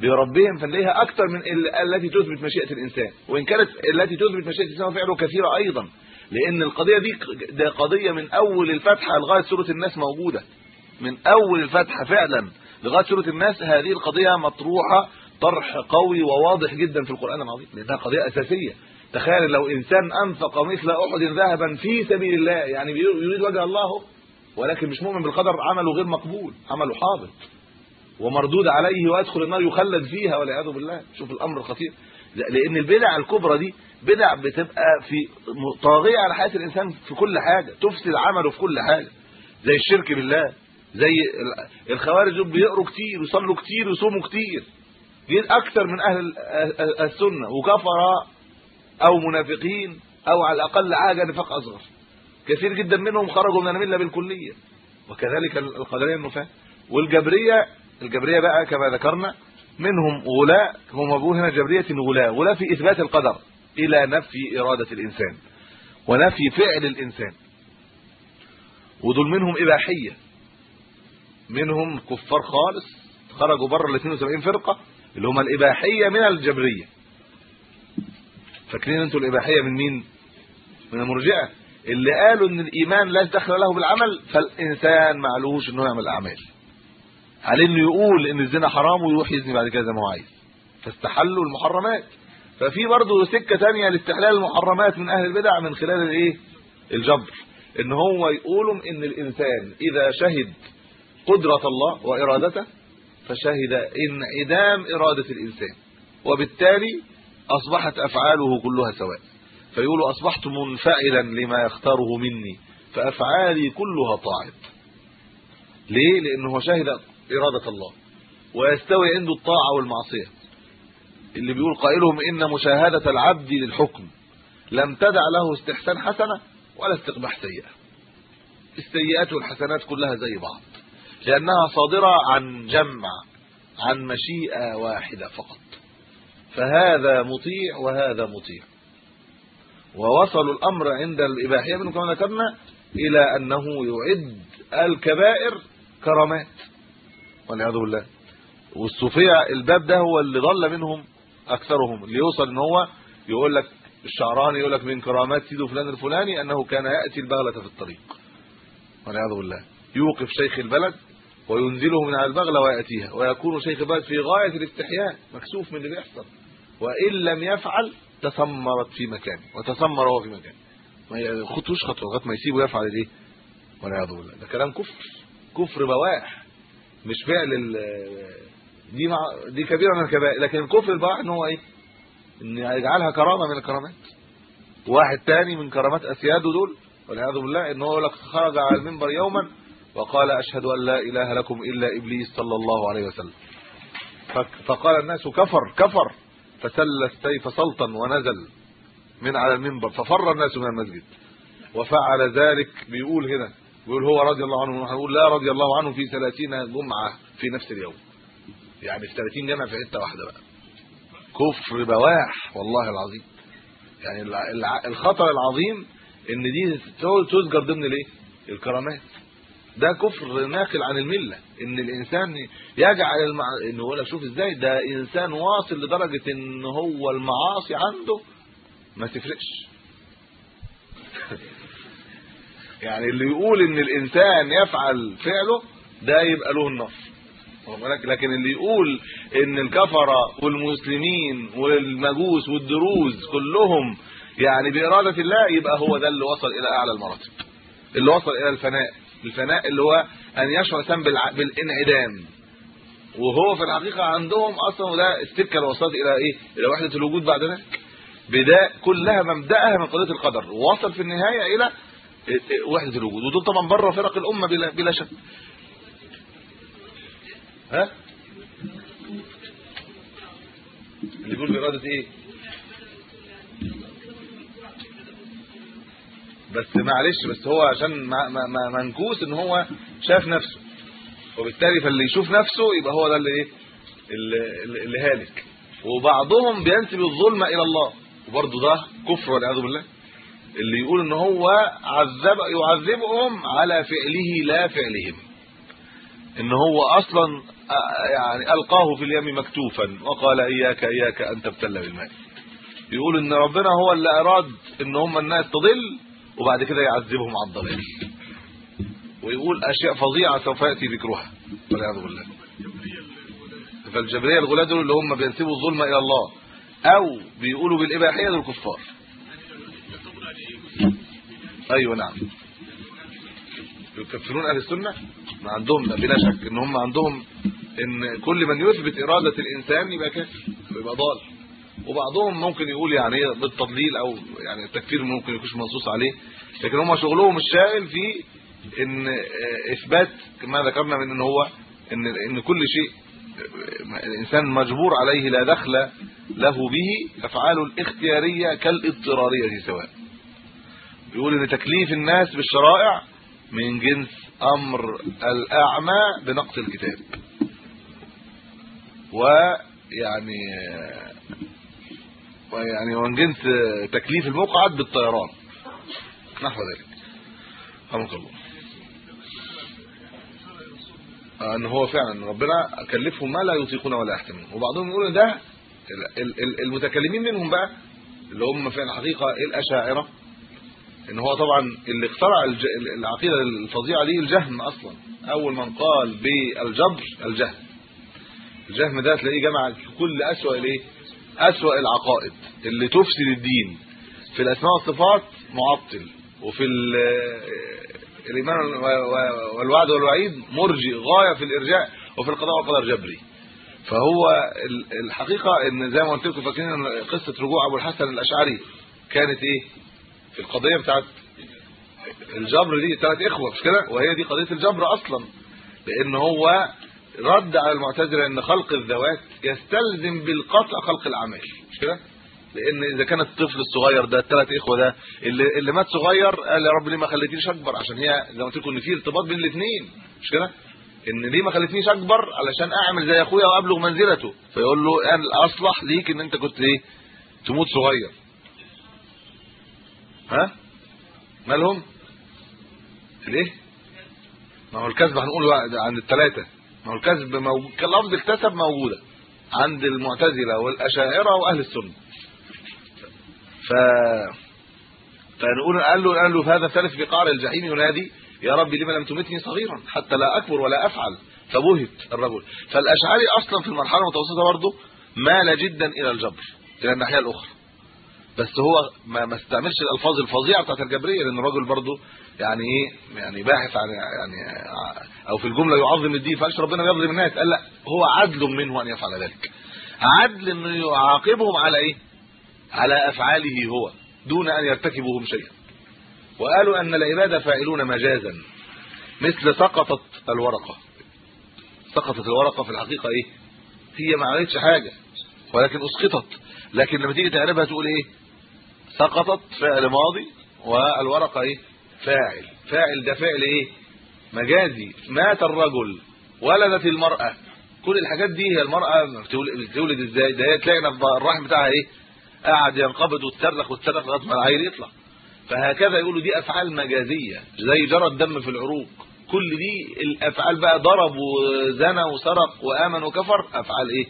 بربهم فنلاقيها أكثر من التي تثبت مشيئة الإنسان. وإن كانت التي تثبت مشيئة الإنسان فعله كثيرة أيضا لأن القضية دي ده قضية من أول الفتحة لغاية سورة الناس موجودة. من أول الفتحة فعلا. لغاية سورة الناس هذه القضية مطروحة طرح قوي وواضح جدا في القرآن العظيم لأنها قضية أساسية. تخيل لو إنسان أنفق مثل أحد ذهبا في سبيل الله يعني يريد وجه الله ولكن مش مؤمن بالقدر عمله غير مقبول عمله حاضر ومردود عليه ويدخل النار يخلد فيها والعياذ بالله. شوف الأمر الخطير لأن البدع الكبرى دي بدع بتبقى في طاغية على حياة الإنسان في كل حاجة تفسد عمله في كل حاجة زي الشرك بالله. زي الخوارج بيقروا كتير ويصلوا كتير ويصوموا كتير. دي أكثر من أهل السنة. وكفر أو منافقين أو على الأقل حاجة نفاق أصغر. كثير جدا منهم خرجوا من الملة بالكلية. وكذلك القدريه النفاق. والجبريه الجبرية بقى كما ذكرنا منهم غلاء هم بيقولوا هنا جبرية غلاء. غلاء في إثبات القدر إلى نفي إرادة الإنسان. ونفي فعل الإنسان. ودول منهم إباحية. منهم كفار خالص خرجوا بره ال 72 فرقة اللي هم الإباحية من الجبرية. فاكرين أنتوا الإباحية من مين؟ من المرجئة. اللي قالوا إن الإيمان لا دخل له بالعمل فالإنسان معلوش إنه يعمل أعمال. عليه إنه يقول إن الزنا حرام ويروح يزني بعد كده زي ما هو عايز. فاستحلوا المحرمات. ففي برضه سكة ثانية لاستحلال المحرمات من أهل البدع من خلال الإيه؟ الجبر. إن هو يقولوا إن الإنسان إذا شهد قدرة الله وإرادته فشهد انعدام إرادة الإنسان. وبالتالي أصبحت أفعاله كلها سواء. فيقولوا أصبحت منفعلا لما يختاره مني فأفعالي كلها طاعه ليه؟ لأنه شهد إرادة الله. ويستوي عنده الطاعة والمعصية. اللي بيقول قائلهم إن مشاهدة العبد للحكم لم تدع له استحسان حسنة ولا استقباح سيئة. السيئات والحسنات كلها زي بعض. لأنها صادرة عن جمع عن مشيئة واحدة فقط. فهذا مطيع وهذا مطيع. ووصلوا الأمر عند الإباحية من كما ذكرنا إلى أنه يعد الكبائر كرامات. والعياذ بالله. والصوفيه الباب ده هو اللي ضل منهم أكثرهم. اللي يوصل إن هو يقول لك الشعراني يقول لك من كرامات سيده فلان الفلاني أنه كان يأتي البغلة في الطريق. والعياذ بالله. يوقف شيخ البلد وينزله من على البغلة ويأتيها. ويكون شيخ البلد في غاية الاستحياء مكسوف من اللي بيحصل. وإن لم يفعل تسمرت في مكانه وتسمر هو في مكانه ما يخطوش خطوة لغاية ما يسيبه يفعل الإيه؟ والعياذ بالله. ده كلام كفر. كفر بواح. مش فعل دي مع دي كبيرة من الكبائر. لكن الكفر البواح إن هو إيه؟ إن يجعلها كرامة من الكرامات. واحد تاني من كرامات اسياده دول والعياذ بالله إن هو يقول لك خرج على المنبر يوما وقال أشهد أن لا إله لكم إلا إبليس صلى الله عليه وسلم. فقال الناس كفر كفر. فسل السيف سلطا ونزل من على المنبر ففر الناس من المسجد. وفعل ذلك بيقول هنا بيقول هو رضي الله عنه هنقول لا رضي الله عنه في 30 جمعة في نفس اليوم. يعني في 30 جمعة في حتة واحدة بقى. كفر بواح والله العظيم. يعني الخطر العظيم إن دي تذكر ضمن الايه الكرامات. ده كفر ناقل عن الملة. إن الإنسان يجعل المع... يقول لك شوف إزاي ده إنسان واصل لدرجة إن هو المعاصي عنده ما تفرقش. يعني اللي يقول إن الإنسان يفعل فعله ده يبقى له النصر لكن اللي يقول إن الكفرة والمسلمين والمجوس والدروز كلهم يعني بإرادة الله يبقى هو ده اللي وصل إلى أعلى المراتب. اللي وصل إلى الفناء. الفناء اللي هو أن يشعر الإنسان بالانعدام. وهو في الحقيقة عندهم أصلا وده السكة اللي وصلت إلى إيه؟ إلى وحدة الوجود بعد ذلك. بدايه كلها مبدأها من قضية القدر. ووصل في النهاية إلى وحدة الوجود. ودول طبعا بره فرق الأمة بلا بلا شك. ها؟ اللي بيقول بإرادة إيه؟ بس معلش بس هو عشان منكوس إن هو شاف نفسه. وبالتالي فاللي يشوف نفسه يبقى هو ده اللي إيه؟ اللي, هالك. وبعضهم بينسب الظلم إلى الله. وبرضه ده كفر والعياذ بالله. اللي يقول إن هو عذب يعذبهم على فعله لا فعلهم. إن هو أصلا آه، يعني ألقاه في اليم مكتوفا. وقال اياك إياك أن تبتل بالماء. يقول إن ربنا هو اللي أراد إن هم الناس تضل. وبعد كده يعذبهم على الضلال. ويقول أشياء فظيعة سوف يأتي ذكرها. والعياذ بالله. فالجبريه الغلاة دول اللي هم بينسبوا الظلم إلى الله أو بيقولوا بالإباحية دول كفار. أيوه نعم. يكفرون أهل السنة؟ ما عندهم لا بلا شك إن هم عندهم إن كل من يثبت إرادة الإنسان يبقى كافر يبقى ضال. وبعضهم ممكن يقول يعني إيه بالتضليل أو يعني التكفير ممكن يكونش منصوص عليه. لكن هم شغلهم الشاغل في إن إثبات كما ذكرنا من إن هو إن إن كل شيء الإنسان مجبور عليه لا دخل له به افعاله الاختيارية كالاضطرارية سواء. يقول إن تكليف الناس بالشرائع من جنس أمر الأعمى بنقص الكتاب. ويعني ويعني ومن جنس تكليف المقعد بالطيران. نحو ذلك. رحمك الله. آه، إن هو فعلا ربنا كلفهم ما لا يطيقون ولا يحتملون وبعضهم يقول ده ال- ال- ال- المتكلمين منهم بقى اللي هم في الحقيقة الأشاعرة. إن هو طبعا اللي اخترع. العقيدة الفظيعة دي الجهم أصلا. أول من قال بالجبر الجهم. الجهم ده تلاقيه جمع كل أسوأ الايه أسوأ العقائد اللي تفسد الدين. في الأسماء والصفات معطل وفي ال- الإيمان والوعد والوعيد مرجئ غاية في الارجاء وفي القضاء والقدر جبري. فهو ال- الحقيقة إن زي ما قلت لكم فاكرين قصة رجوع أبو الحسن الأشعري كانت إيه؟ في القضية بتاعت الجبر دي ثلاث إخوة مش كده؟ وهي دي قضية الجبر أصلا. لأن هو رد على المعتزله إن خلق الذوات يستلزم بالقطع خلق الأعمال. مش كده؟ لأن إذا كان الطفل الصغير ده الثلاث إخوة ده اللي, اللي مات صغير قال يا رب ليه ما خليتنيش أكبر؟ عشان هي زي ما قلت لكم إن في ارتباط بين الاثنين مش كده؟ إن ليه ما خليتنيش أكبر؟ علشان أعمل زي أخويا وأبلغ منزلته. فيقول له أنا الاصلح ليك إن أنت كنت إيه؟ تموت صغير. ها؟ مالهم؟ ليه؟ ما هو الكسب هنقول عند الثلاثه ما هو الكسب موجود كلفظ اكتسب موجودة عند المعتزلة والأشاعرة وأهل السنة. ف فنقول قال له قال له هذا ثالث في قعر الجحيم ينادي يا رب لما لم تمتني صغيرا حتى لا أكبر ولا أفعل. فبهت الرجل. فالأشعري أصلا في المرحلة المتوسطة برضه مال جدا إلى الجبر إلى الناحية الأخرى. بس هو ما ما استعملش الألفاظ الفظيعة بتاعت الجبرية لأن الراجل برضه يعني إيه؟ يعني باحث عن يعني أو في الجملة يعظم الدين فقالش ربنا بيظلم الناس. قال لا هو عدل منه أن يفعل ذلك. عدل انه يعاقبهم على إيه؟ على أفعاله هو دون أن يرتكبوا شيئا. وقالوا أن العباد فاعلون مجازا مثل سقطت الورقة. سقطت الورقة في الحقيقة إيه؟ هي ما عملتش حاجة ولكن أسقطت. لكن لما تيجي تقربها تقول إيه؟ سقطت فعل ماضي والورقة إيه؟ فاعل. فاعل ده فعل إيه؟ مجازي. مات الرجل ولدت المرأة. كل الحاجات دي هي المرأة بتول- بتولد إزاي؟ ده هي تلاقي الرحم بتاعها إيه؟ قاعد ينقبض وتصرخ وتصرخ لغاية ما العيل يطلع. فهكذا يقولوا دي أفعال مجازية زي جرى الدم في العروق. كل دي الأفعال بقى ضرب وزنى وسرق وآمن وكفر أفعال إيه؟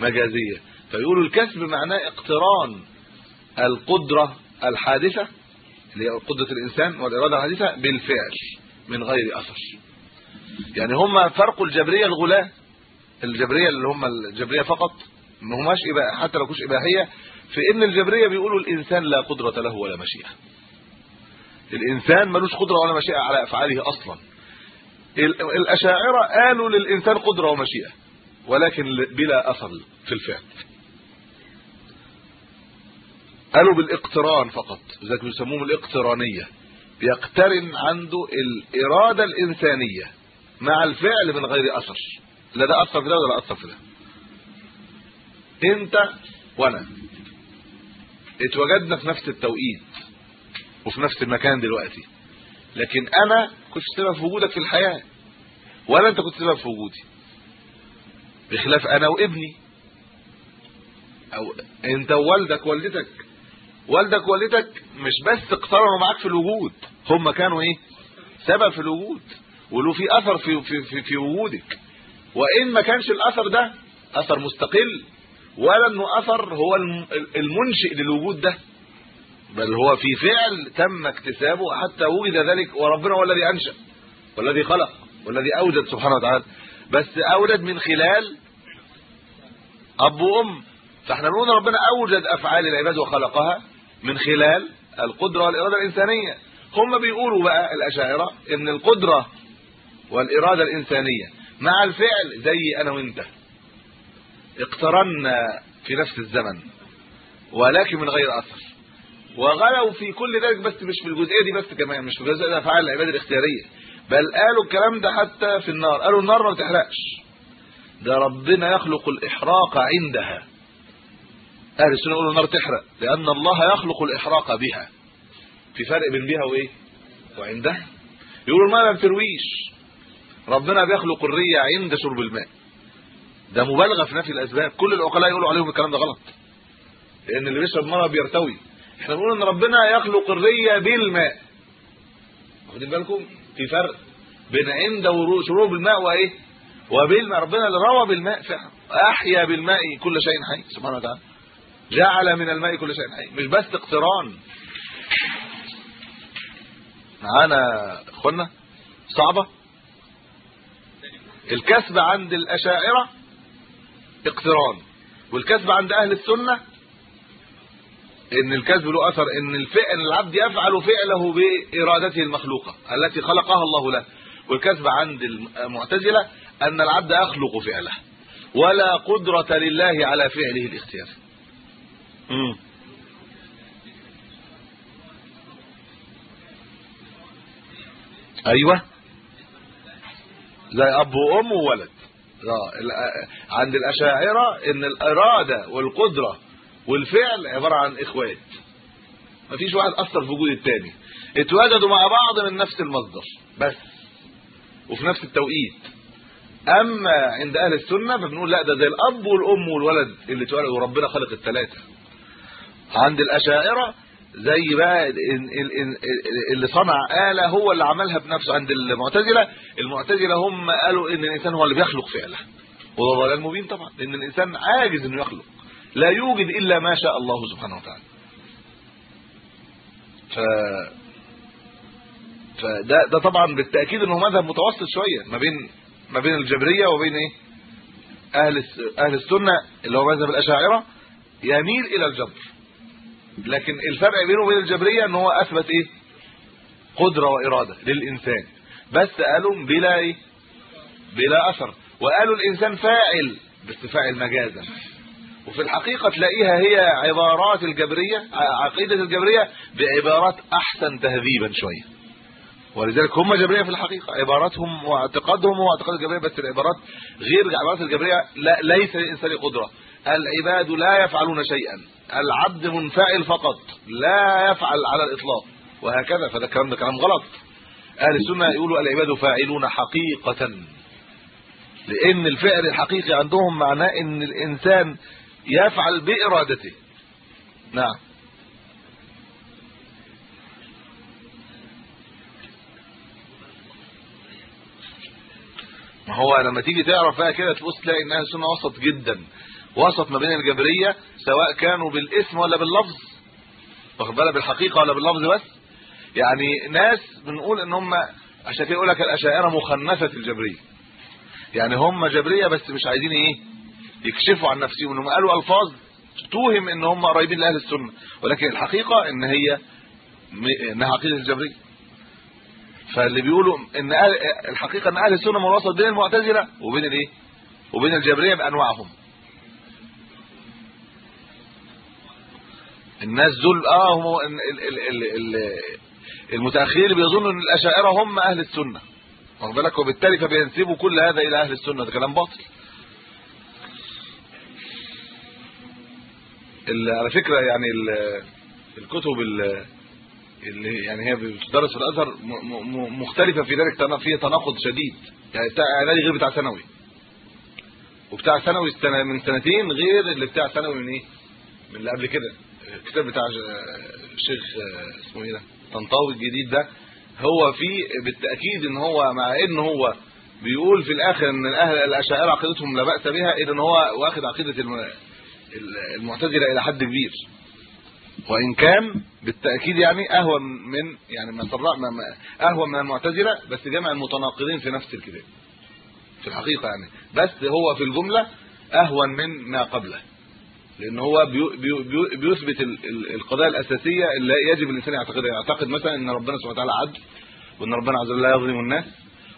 مجازية. فيقولوا الكسب معناه اقتران القدرة الحادثة اللي هي قدرة الإنسان والإرادة الحادثه بالفعل من غير أثر. يعني هم فرقوا الجبرية الغلاة الجبرية اللي هم الجبرية فقط ما هماش حتى لو كوش إباحية في ان الجبرية بيقولوا الإنسان لا قدرة له ولا مشيئة. الإنسان ملوش قدرة ولا مشيئة على أفعاله أصلا. ال- الأشاعرة قالوا للإنسان قدرة ومشيئة ولكن بلا أثر في الفعل. قالوا بالإقتران فقط لذلك بيسموهم الاقترانيه بيقترن عنده الإرادة الإنسانية مع الفعل من غير أثر. لا ده أثر في ده ولا أثر في ده. أنت وأنا. اتوجدنا في نفس التوقيت وفي نفس المكان دلوقتي. لكن أنا كنت سبب في وجودك في الحياة. ولا أنت كنت سبب في وجودي. بخلاف أنا وابني. أو أنت ووالدك ووالدتك والدك ووالدتك مش بس اقترنوا معاك في الوجود هم كانوا إيه؟ سبب في الوجود وله في أثر في في في, في وجودك. وإن ما كانش الأثر ده أثر مستقل. ولا إنه أثر هو الم- المنشئ للوجود ده. بل هو في فعل تم اكتسابه حتى وجد ذلك وربنا هو الذي أنشأ والذي خلق والذي أوجد سبحانه وتعالى. بس أوجد من خلال أب وأم. فإحنا بنقول ربنا أوجد أفعال العباد وخلقها. من خلال القدرة والإرادة الإنسانية. هم بيقولوا بقى الأشاعرة إن القدرة والإرادة الإنسانية مع الفعل زي أنا وأنت. اقترنا في نفس الزمن ولكن من غير أثر. وغلوا في كل ذلك بس مش في الجزئية دي بس كمان مش في جزئيه افعال العباد الاختيارية. بل قالوا الكلام ده حتى في النار. قالوا النار ما بتحرقش. ده ربنا يخلق الإحراق عندها. أهل السنة يقولوا النار تحرق لأن الله يخلق الإحراق بها. في فرق بين بها وإيه؟ وعندها يقولوا الماء ما بترويش؟ ربنا بيخلق الرية عند شرب الماء. ده مبالغة في نفي الأسباب. كل العقلاء يقولوا عليهم الكلام ده غلط. لأن اللي بيشرب ميه بيرتوي. إحنا بنقول إن ربنا يخلق الرية بالماء. واخدين بالكم؟ في فرق بين عند شروب الماء وإيه؟ وبالماء. ربنا اللي روى بالماء فعلا احيا بالماء كل شيء حي. سبحانه وتعالى. جعل من الماء كل شيء. حي مش بس اقتران. معانا اخوانا صعبة؟ الكسب عند الأشاعرة اقتران. والكسب عند أهل السنة إن الكسب له أثر إن الفعل العبد يفعل فعله بإرادته المخلوقة التي خلقها الله له. والكسب عند المعتزلة أن العبد يخلق فعله. ولا قدرة لله على فعله الاختياري أيوه. زي أب وأم وولد. عند الأشاعرة إن الإرادة والقدرة والفعل عبارة عن إخوات. مفيش واحد أثر في وجود التاني. اتوجدوا مع بعض من نفس المصدر بس. وفي نفس التوقيت. أما عند أهل السنة فبنقول لا ده زي الأب والأم والولد اللي اتولدوا وربنا خلق الثلاثه عند الأشاعرة زي بقى ال- ال- ال- اللي صنع آلة هو اللي عملها بنفسه عند المعتزلة. المعتزلة هم قالوا إن الإنسان هو اللي بيخلق فعله وده ضلال مبين طبعا لأن الإنسان عاجز إنه يخلق. لا يوجد إلا ما شاء الله سبحانه وتعالى. ف فده ده طبعا بالتأكيد إنه مذهب متوسط شوية ما بين ما بين الجبرية وبين إيه؟ أهل أهل السنة اللي هو مذهب الأشاعرة. يميل إلى الجبر. لكن الفرق بينه وبين الجبرية إن هو أثبت إيه؟ قدرة وإرادة للإنسان. بس قالوا بلا إيه؟ بلا أثر. وقالوا الإنسان فاعل بس فاعل مجازا. وفي الحقيقة تلاقيها هي عبارات الجبرية عقيدة الجبرية بعبارات أحسن تهذيبا شوية. ولذلك هم جبرية في الحقيقة. عباراتهم واعتقادهم هو اعتقاد الجبرية بس العبارات غير عبارات الجبرية لا ليس للإنسان قدرة. العباد لا يفعلون شيئا. العبد منفعل فقط لا يفعل على الإطلاق. وهكذا فده الكلام ده كلام غلط. أهل السنة يقولوا العباد فاعلون حقيقة. لأن الفعل الحقيقي عندهم معناه إن الإنسان يفعل بإرادته. نعم. ما هو لما تيجي تعرف بقى كده تبص تلاقي إن أهل السنة وسط جدا. وسط ما بين الجبرية سواء كانوا بالاسم ولا باللفظ. واخد بالك؟ بالحقيقة ولا باللفظ بس؟ يعني ناس بنقول إن هم عشان كده يقول لك الأشاعرة مخنثة الجبرية. يعني هم جبرية بس مش عايزين إيه؟ يكشفوا عن نفسهم. إنهم قالوا ألفاظ توهم إن هم قريبين لأهل السنة. ولكن الحقيقة إن هي إنها عقيدة الجبرية. فاللي بيقولوا إن الحقيقة إن أهل السنة منوسط بين المعتزلة وبين الإيه؟ وبين الجبرية بأنواعهم. الناس دول آه هم ال- ال- ال- ال- المتأخرين اللي بيظنوا إن الأشاعرة هم أهل السنة. واخد بالك؟ وبالتالي فبينسبوا كل هذا إلى أهل السنة. ده كلام باطل. على فكرة يعني ال- الكتب ال- اللي يعني هي بتدرس في الازهر مختلفة في ذلك فيها تناقض شديد. يعني بتاع اعدادي غير بتاع ثانوي. وبتاع ثانوي من سنتين غير اللي بتاع ثانوي من إيه؟ من اللي قبل كده. الكتاب بتاع ج- الشيخ آه، اسمه إيه ده؟ طنطاوي الجديد ده هو فيه بالتأكيد إن هو مع إن هو بيقول في الآخر إن الأهل الأشاعرة عقيدتهم لا بأس بها إن هو واخد عقيدة الم- المعتزلة إلى حد كبير. وإن كان بالتأكيد يعني اهون من يعني ما ما ما- اهون من المعتزلة بس جمع المتناقضين في نفس الكتاب. في الحقيقة يعني. بس هو في الجملة اهون من ما قبله. لأن هو بيثبت ال- ال- القضايا الأساسية اللي يجب الإنسان يعتقدها. يعتقد مثلا إن ربنا سبحانه وتعالى عدل وإن ربنا عز وجل لا يظلم الناس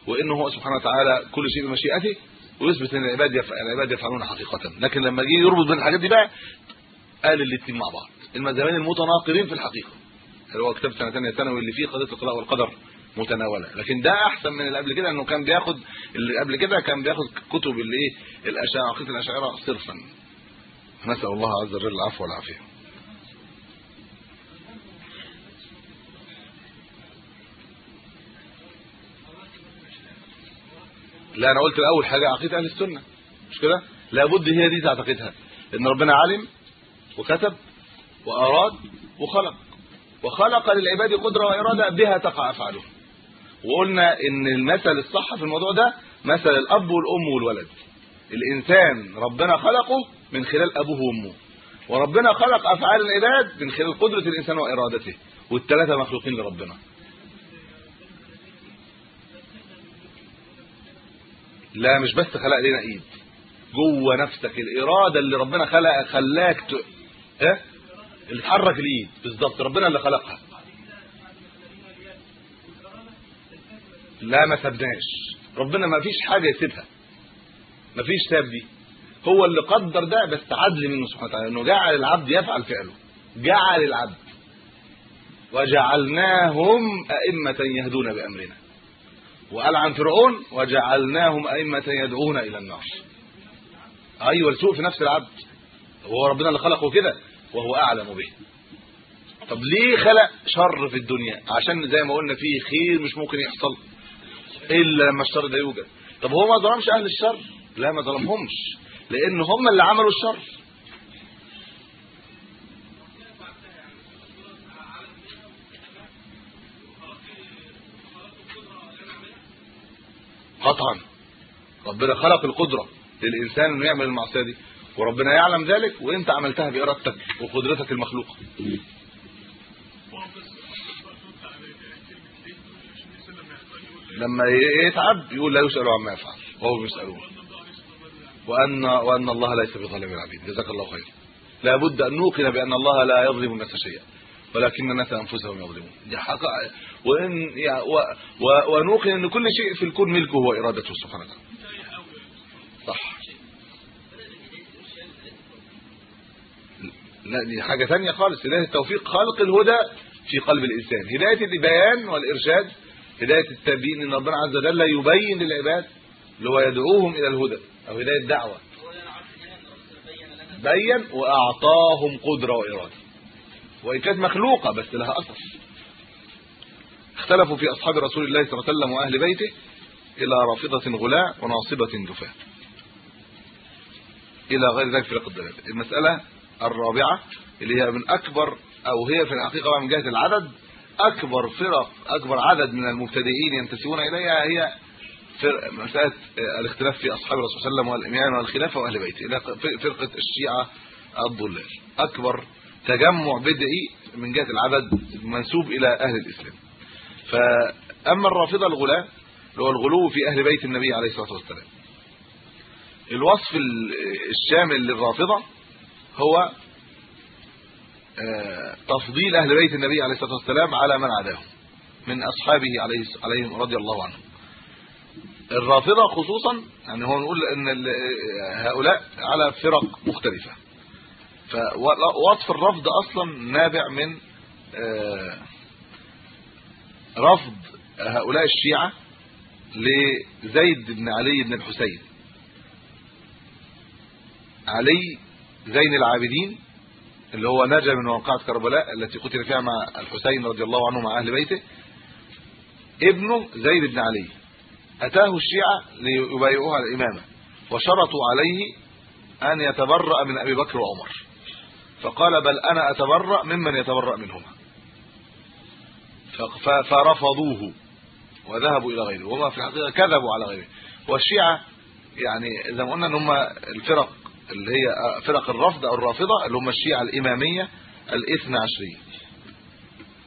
وانه هو سبحانه وتعالى كل شيء بمشيئته ويثبت إن العباد العباد يفعلون حقيقة. لكن لما جه يربط بين الحاجات دي بقى قال الاثنين مع بعض. المذهبين المتناقضين في الحقيقة. اللي هو كتاب سنة ثانية ثانوي اللي فيه قضية القضاء والقدر متناولة. لكن ده أحسن من اللي قبل كده إنه كان بياخد اللي قبل كده كان بياخد كتب اللي إيه الأشاعرة عقيده الأشاعرة صرفا. نسأل الله عز وجل العفو والعافية. لا أنا قلت الأول حاجة عقيدة أهل السنة. مش كده؟ لابد هي دي تعتقدها. إن ربنا علم وكتب وأراد وخلق. وخلق للعباد قدرة وإرادة بها تقع افعالهم وقلنا إن المثل الصح في الموضوع ده مثل الأب والأم والولد. الإنسان ربنا خلقه من خلال أبوه وأمه. وربنا خلق أفعال العباد من خلال قدرة الإنسان وإرادته. والثلاثة مخلوقين لربنا. لا مش بس خلق لنا إيد. جوه نفسك الإرادة اللي ربنا خلق خلاك ت... ها اللي تحرك الإيد. بالظبط ربنا اللي خلقها. لا ما سبناش ربنا ما فيش حاجة يسيبها. ما فيش ساب دي. هو اللي قدر ده بس عدل منه سبحانه وتعالى إنه جعل العبد يفعل فعله. جعل العبد. وجعلناهم أئمة يهدون بأمرنا. وقال عن فرعون وجعلناهم أئمة يدعون إلى النار. أيوه السوء في نفس العبد. هو ربنا اللي خلقه كده وهو أعلم به. طب ليه خلق شر في الدنيا؟ عشان زي ما قلنا فيه خير مش ممكن يحصل إلا لما الشر ده يوجد. طب هو ما ظلمش أهل الشر؟ لا ما ظلمهمش. لأن هم اللي عملوا الشر. قطعا. ربنا خلق القدرة للإنسان إنه يعمل المعصية دي. وربنا يعلم ذلك وإنت عملتها بإرادتك وقدرتك المخلوقة. لما يتعب يقول لا يسأل عما يفعل وهو يسألون وأن وأن الله ليس بظالم العبيد. جزاك الله خير. لا بد أن نوقن بأن الله لا يظلم الناس شيئا. ولكن الناس أنفسهم يظلمون. دي حقائق وإن يعني و و ونوقن أن كل شيء في الكون ملكه وإرادته سبحانه وتعالى. صح. لا دي حاجة ثانية خالص. هداية التوفيق خلق الهدى في قلب الإنسان. هداية البيان والإرشاد هداية التبيين ان ربنا عز وجل يبين للعباد اللي هو يدعوهم إلى الهدى. أو هدايه دعوه بين وأعطاهم قدرة وإرادة. وان كانت مخلوقة بس لها أثر. اختلفوا في أصحاب رسول الله صلى الله عليه وسلم وأهل بيته إلى رافضة غلاء وناصبة جفاء إلى غير ذلك فرق الدلال المسألة الرابعة اللي هي من أكبر أو هي في الحقيقة من جهة العدد أكبر فرق أكبر عدد من المبتدئين ينتسبون إليها هي مسألة الاختلاف في أصحاب الرسول صلى الله عليه وسلم والامام والخلافه واهل بيته. إلى فرقة الشيعة الضلال. أكبر تجمع بدعي من جهة العدد منسوب إلى أهل الإسلام. فأما الرافضة الغلاة اللي هو الغلو في أهل بيت النبي عليه الصلاة والسلام. الوصف الشامل للرافضة هو تفضيل أهل بيت النبي عليه الصلاة والسلام على من عداهم من أصحابه عليه عليهم رضي الله عنهم. الرافضة خصوصا يعني هو نقول إن هؤلاء على فرق مختلفة. فوصف الرفض أصلا نابع من آه، رفض هؤلاء الشيعة لزيد بن علي بن الحسين. علي زين العابدين اللي هو نجا من موقعة كربلاء التي قتل فيها مع الحسين رضي الله عنه مع أهل بيته. ابنه زيد بن علي. أتاه الشيعة ليبايعوه على الامامه وشرطوا عليه أن يتبرأ من أبي بكر وعمر. فقال بل أنا أتبرأ ممن يتبرأ منهما. فرفضوه وذهبوا إلى غيره وما في الحقيقة كذبوا على غيره. والشيعة يعني زي ما قلنا إن هم الفرق اللي هي فرق الرفض أو الرافضة اللي هم الشيعة الإمامية الاثنى عشرية.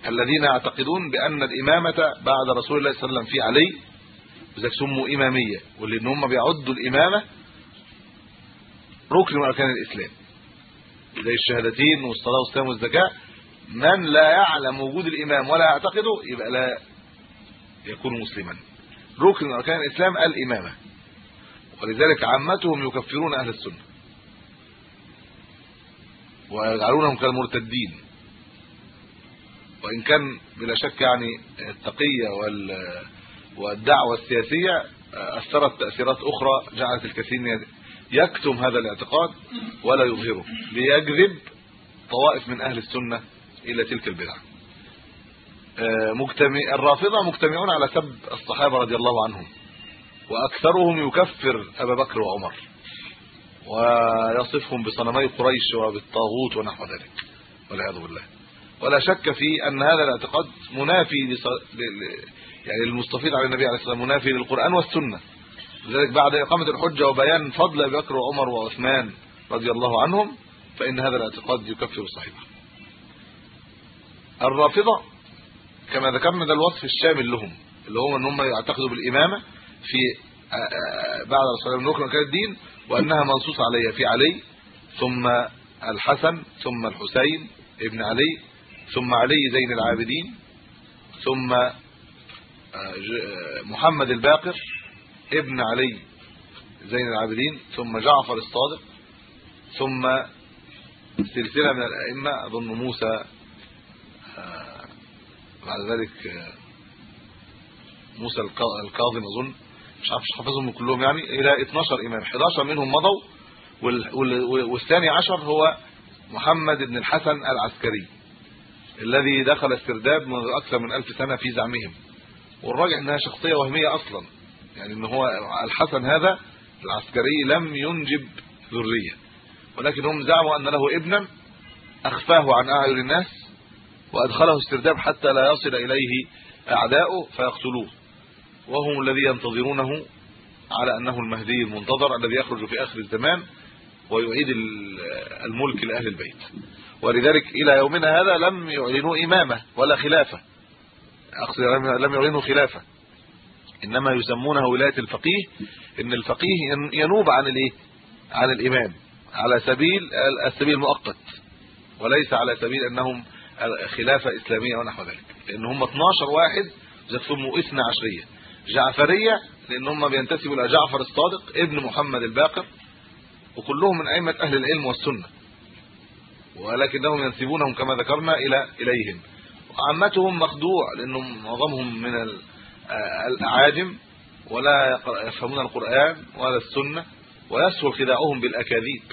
الذين يعتقدون بأن الإمامة بعد رسول الله صلى الله عليه وسلم في علي وذلك سموا إمامية واللي إن هم بيعدوا الإمامة ركن من أركان الإسلام. زي الشهادتين والصلاة والصيام والزكاة من لا يعلم وجود الإمام ولا يعتقده يبقى لا يكون مسلما. ركن من أركان الإسلام الإمامة. ولذلك عامتهم يكفرون أهل السنة. ويجعلونهم كالمرتدين. وإن كان بلا شك يعني التقية وال والدعوة السياسية أثرت تأثيرات أخرى جعلت الكثير يكتم هذا الاعتقاد ولا يظهره ليجذب طوائف من أهل السنة إلى تلك البدع مجتمع الرافضة مجتمعون على سب الصحابة رضي الله عنهم وأكثرهم يكفر أبا بكر وعمر ويصفهم بصنمي قريش وبالطاغوت ونحو ذلك والعياذ بالله ولا شك في أن هذا الاعتقاد منافي. يعني المستفيض على النبي عليه الصلاة والسلام منافي للقرآن والسنة. لذلك بعد إقامة الحجة وبيان فضل أبي بكر وعمر وعثمان رضي الله عنهم فإن هذا الاعتقاد يكفر صاحبه الرافضة كما ذكرنا ده الوصف الشامل لهم اللي هو إن هم يعتقدوا بالإمامة في بعد رسول الله نكر كان الدين وأنها منصوص عليها في علي ثم الحسن ثم الحسين ابن علي ثم علي زين العابدين ثم محمد الباقر ابن علي زين العابدين ثم جعفر الصادق ثم سلسلة من الأئمة أظن موسى بعد ذلك موسى الكاظم أظن مش عارف حافظهم كلهم يعني إلى 12 إمام 11 منهم مضوا والثاني عشر هو محمد بن الحسن العسكري الذي دخل السرداب منذ أكثر من 1000 سنة في زعمهم. والراجح إنها شخصية وهمية أصلا. يعني إن هو الحسن هذا العسكري لم ينجب ذرية. ولكن هم زعموا أن له ابنا أخفاه عن أعين الناس وأدخله السرداب حتى لا يصل إليه اعداؤه فيقتلوه. وهم الذي ينتظرونه على أنه المهدي المنتظر الذي يخرج في آخر الزمان ويعيد الملك لأهل البيت. ولذلك إلى يومنا هذا لم يعلنوا إمامه ولا خلافه. أقصد لم يعلنوا خلافة. إنما يسمونها ولاية الفقيه إن الفقيه ينوب عن الإيه؟ عن الإمام على سبيل السبيل المؤقت. وليس على سبيل أنهم خلافة إسلامية ونحو ذلك. لأن هم 12 واحد يسموا اثنا عشرية. جعفرية لأن هم بينتسبوا إلى جعفر الصادق ابن محمد الباقر. وكلهم من أئمة أهل العلم والسنة. ولكنهم ينسبونهم كما ذكرنا إلى إليهم. وعامتهم مخدوع لأنهم معظمهم من الأعاجم ولا يفهمون القرآن ولا السنة ويسهل خداعهم بالأكاذيب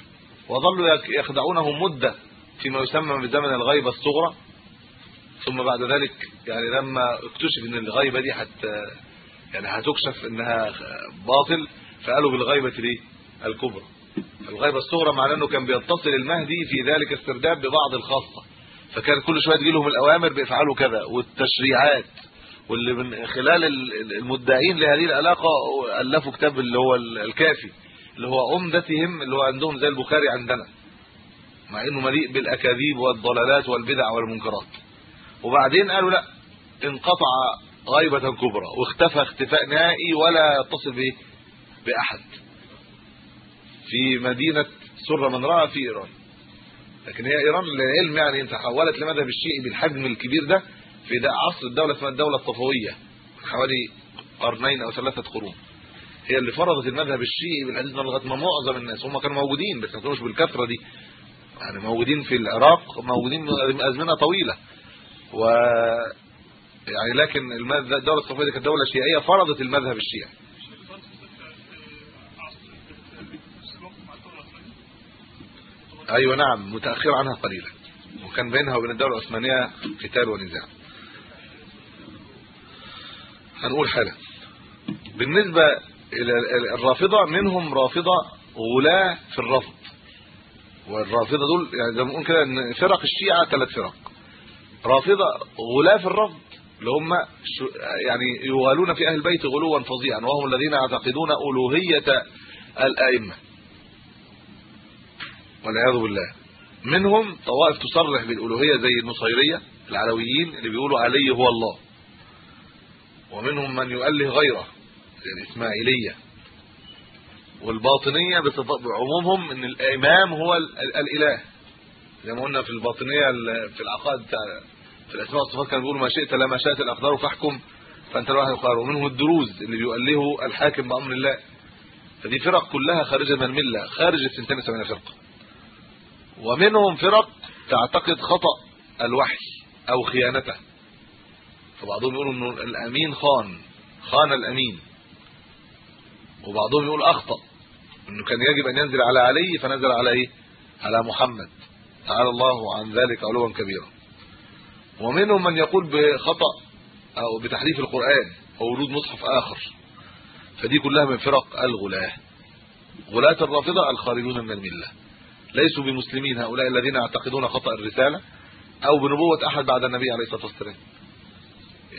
وظلوا يخدعونهم مدة فيما يسمى بزمن الغيبة الصغرى. ثم بعد ذلك يعني لما اكتشف إن الغيبة دي حتى يعني هتكشف إنها باطل فقالوا بالغيبة دي الكبرى الغيبة الصغرى معناه إنه كان بيتصل المهدي في ذلك السرداب ببعض الخاصة. فكان كل شوية تجي لهم الأوامر بيفعلوا كذا والتشريعات واللي من خلال المدعين لهذه العلاقة ألفوا كتاب اللي هو الكافي اللي هو عمدتهم اللي هو عندهم زي البخاري عندنا مع إنه مليء بالأكاذيب والضلالات والبدع والمنكرات. وبعدين قالوا لا انقطع غيبة كبرى واختفى اختفاء نهائي ولا يتصل بأحد. في مدينة سر من رأى في إيران. لكن هي إيران للعلم يعني تحولت لمذهب الشيعي بالحجم الكبير ده في ده عصر الدولة اسمها الدولة الصفوية حوالي قرنين أو ثلاثة قرون. هي اللي فرضت المذهب الشيعي بالحديث لغاية ما معظم الناس هم كانوا موجودين بس ما كانوش بالكثرة دي. يعني موجودين في العراق موجودين من أزمنة طويلة. و يعني لكن الدولة الصفوية دي كانت دولة شيعية فرضت المذهب الشيعي. أيوه نعم متأخر عنها قليلا. وكان بينها وبين الدولة العثمانية قتال ونزاع. هنقول حالا. بالنسبة إلى الرافضة منهم رافضة غلاة في الرفض. والرافضة دول يعني زي ما بنقول كده إن فرق الشيعة ثلاث فرق. رافضة غلاة في الرفض اللي هم يعني يغالون في أهل البيت غلوا فظيعا وهم الذين يعتقدون ألوهية الأئمة. والعياذ بالله. منهم طوائف تصرح بالألوهية زي النصيرية العلويين اللي بيقولوا علي هو الله. ومنهم من يؤله غيره زي الإسماعيلية. والباطنية بعمومهم إن الإمام هو الإله. زي ما قلنا في الباطنية في العقائد في الأسماء والصفات كانوا بيقولوا ما شئت لا ما شاءت الأقدار فاحكم فأنت الواحد يقرر ومنهم الدروز اللي بيؤله الحاكم بأمر الله. فدي فرق كلها خارجة من الملة خارج ال 72 فرقة. ومنهم فرق تعتقد خطأ الوحي أو خيانته. فبعضهم يقولوا إنه الأمين خان خان الأمين. وبعضهم يقول أخطأ إنه كان يجب أن ينزل على علي فنزل على إيه؟ على محمد. تعالى الله عن ذلك علوا كبيرا. ومنهم من يقول بخطأ أو بتحريف القرآن أو ورود مصحف آخر. فدي كلها من فرق الغلاة. غلاة الرافضة الخارجون من الملة. ليسوا بمسلمين هؤلاء الذين يعتقدون خطأ الرسالة أو بنبوة أحد بعد النبي عليه الصلاة والسلام.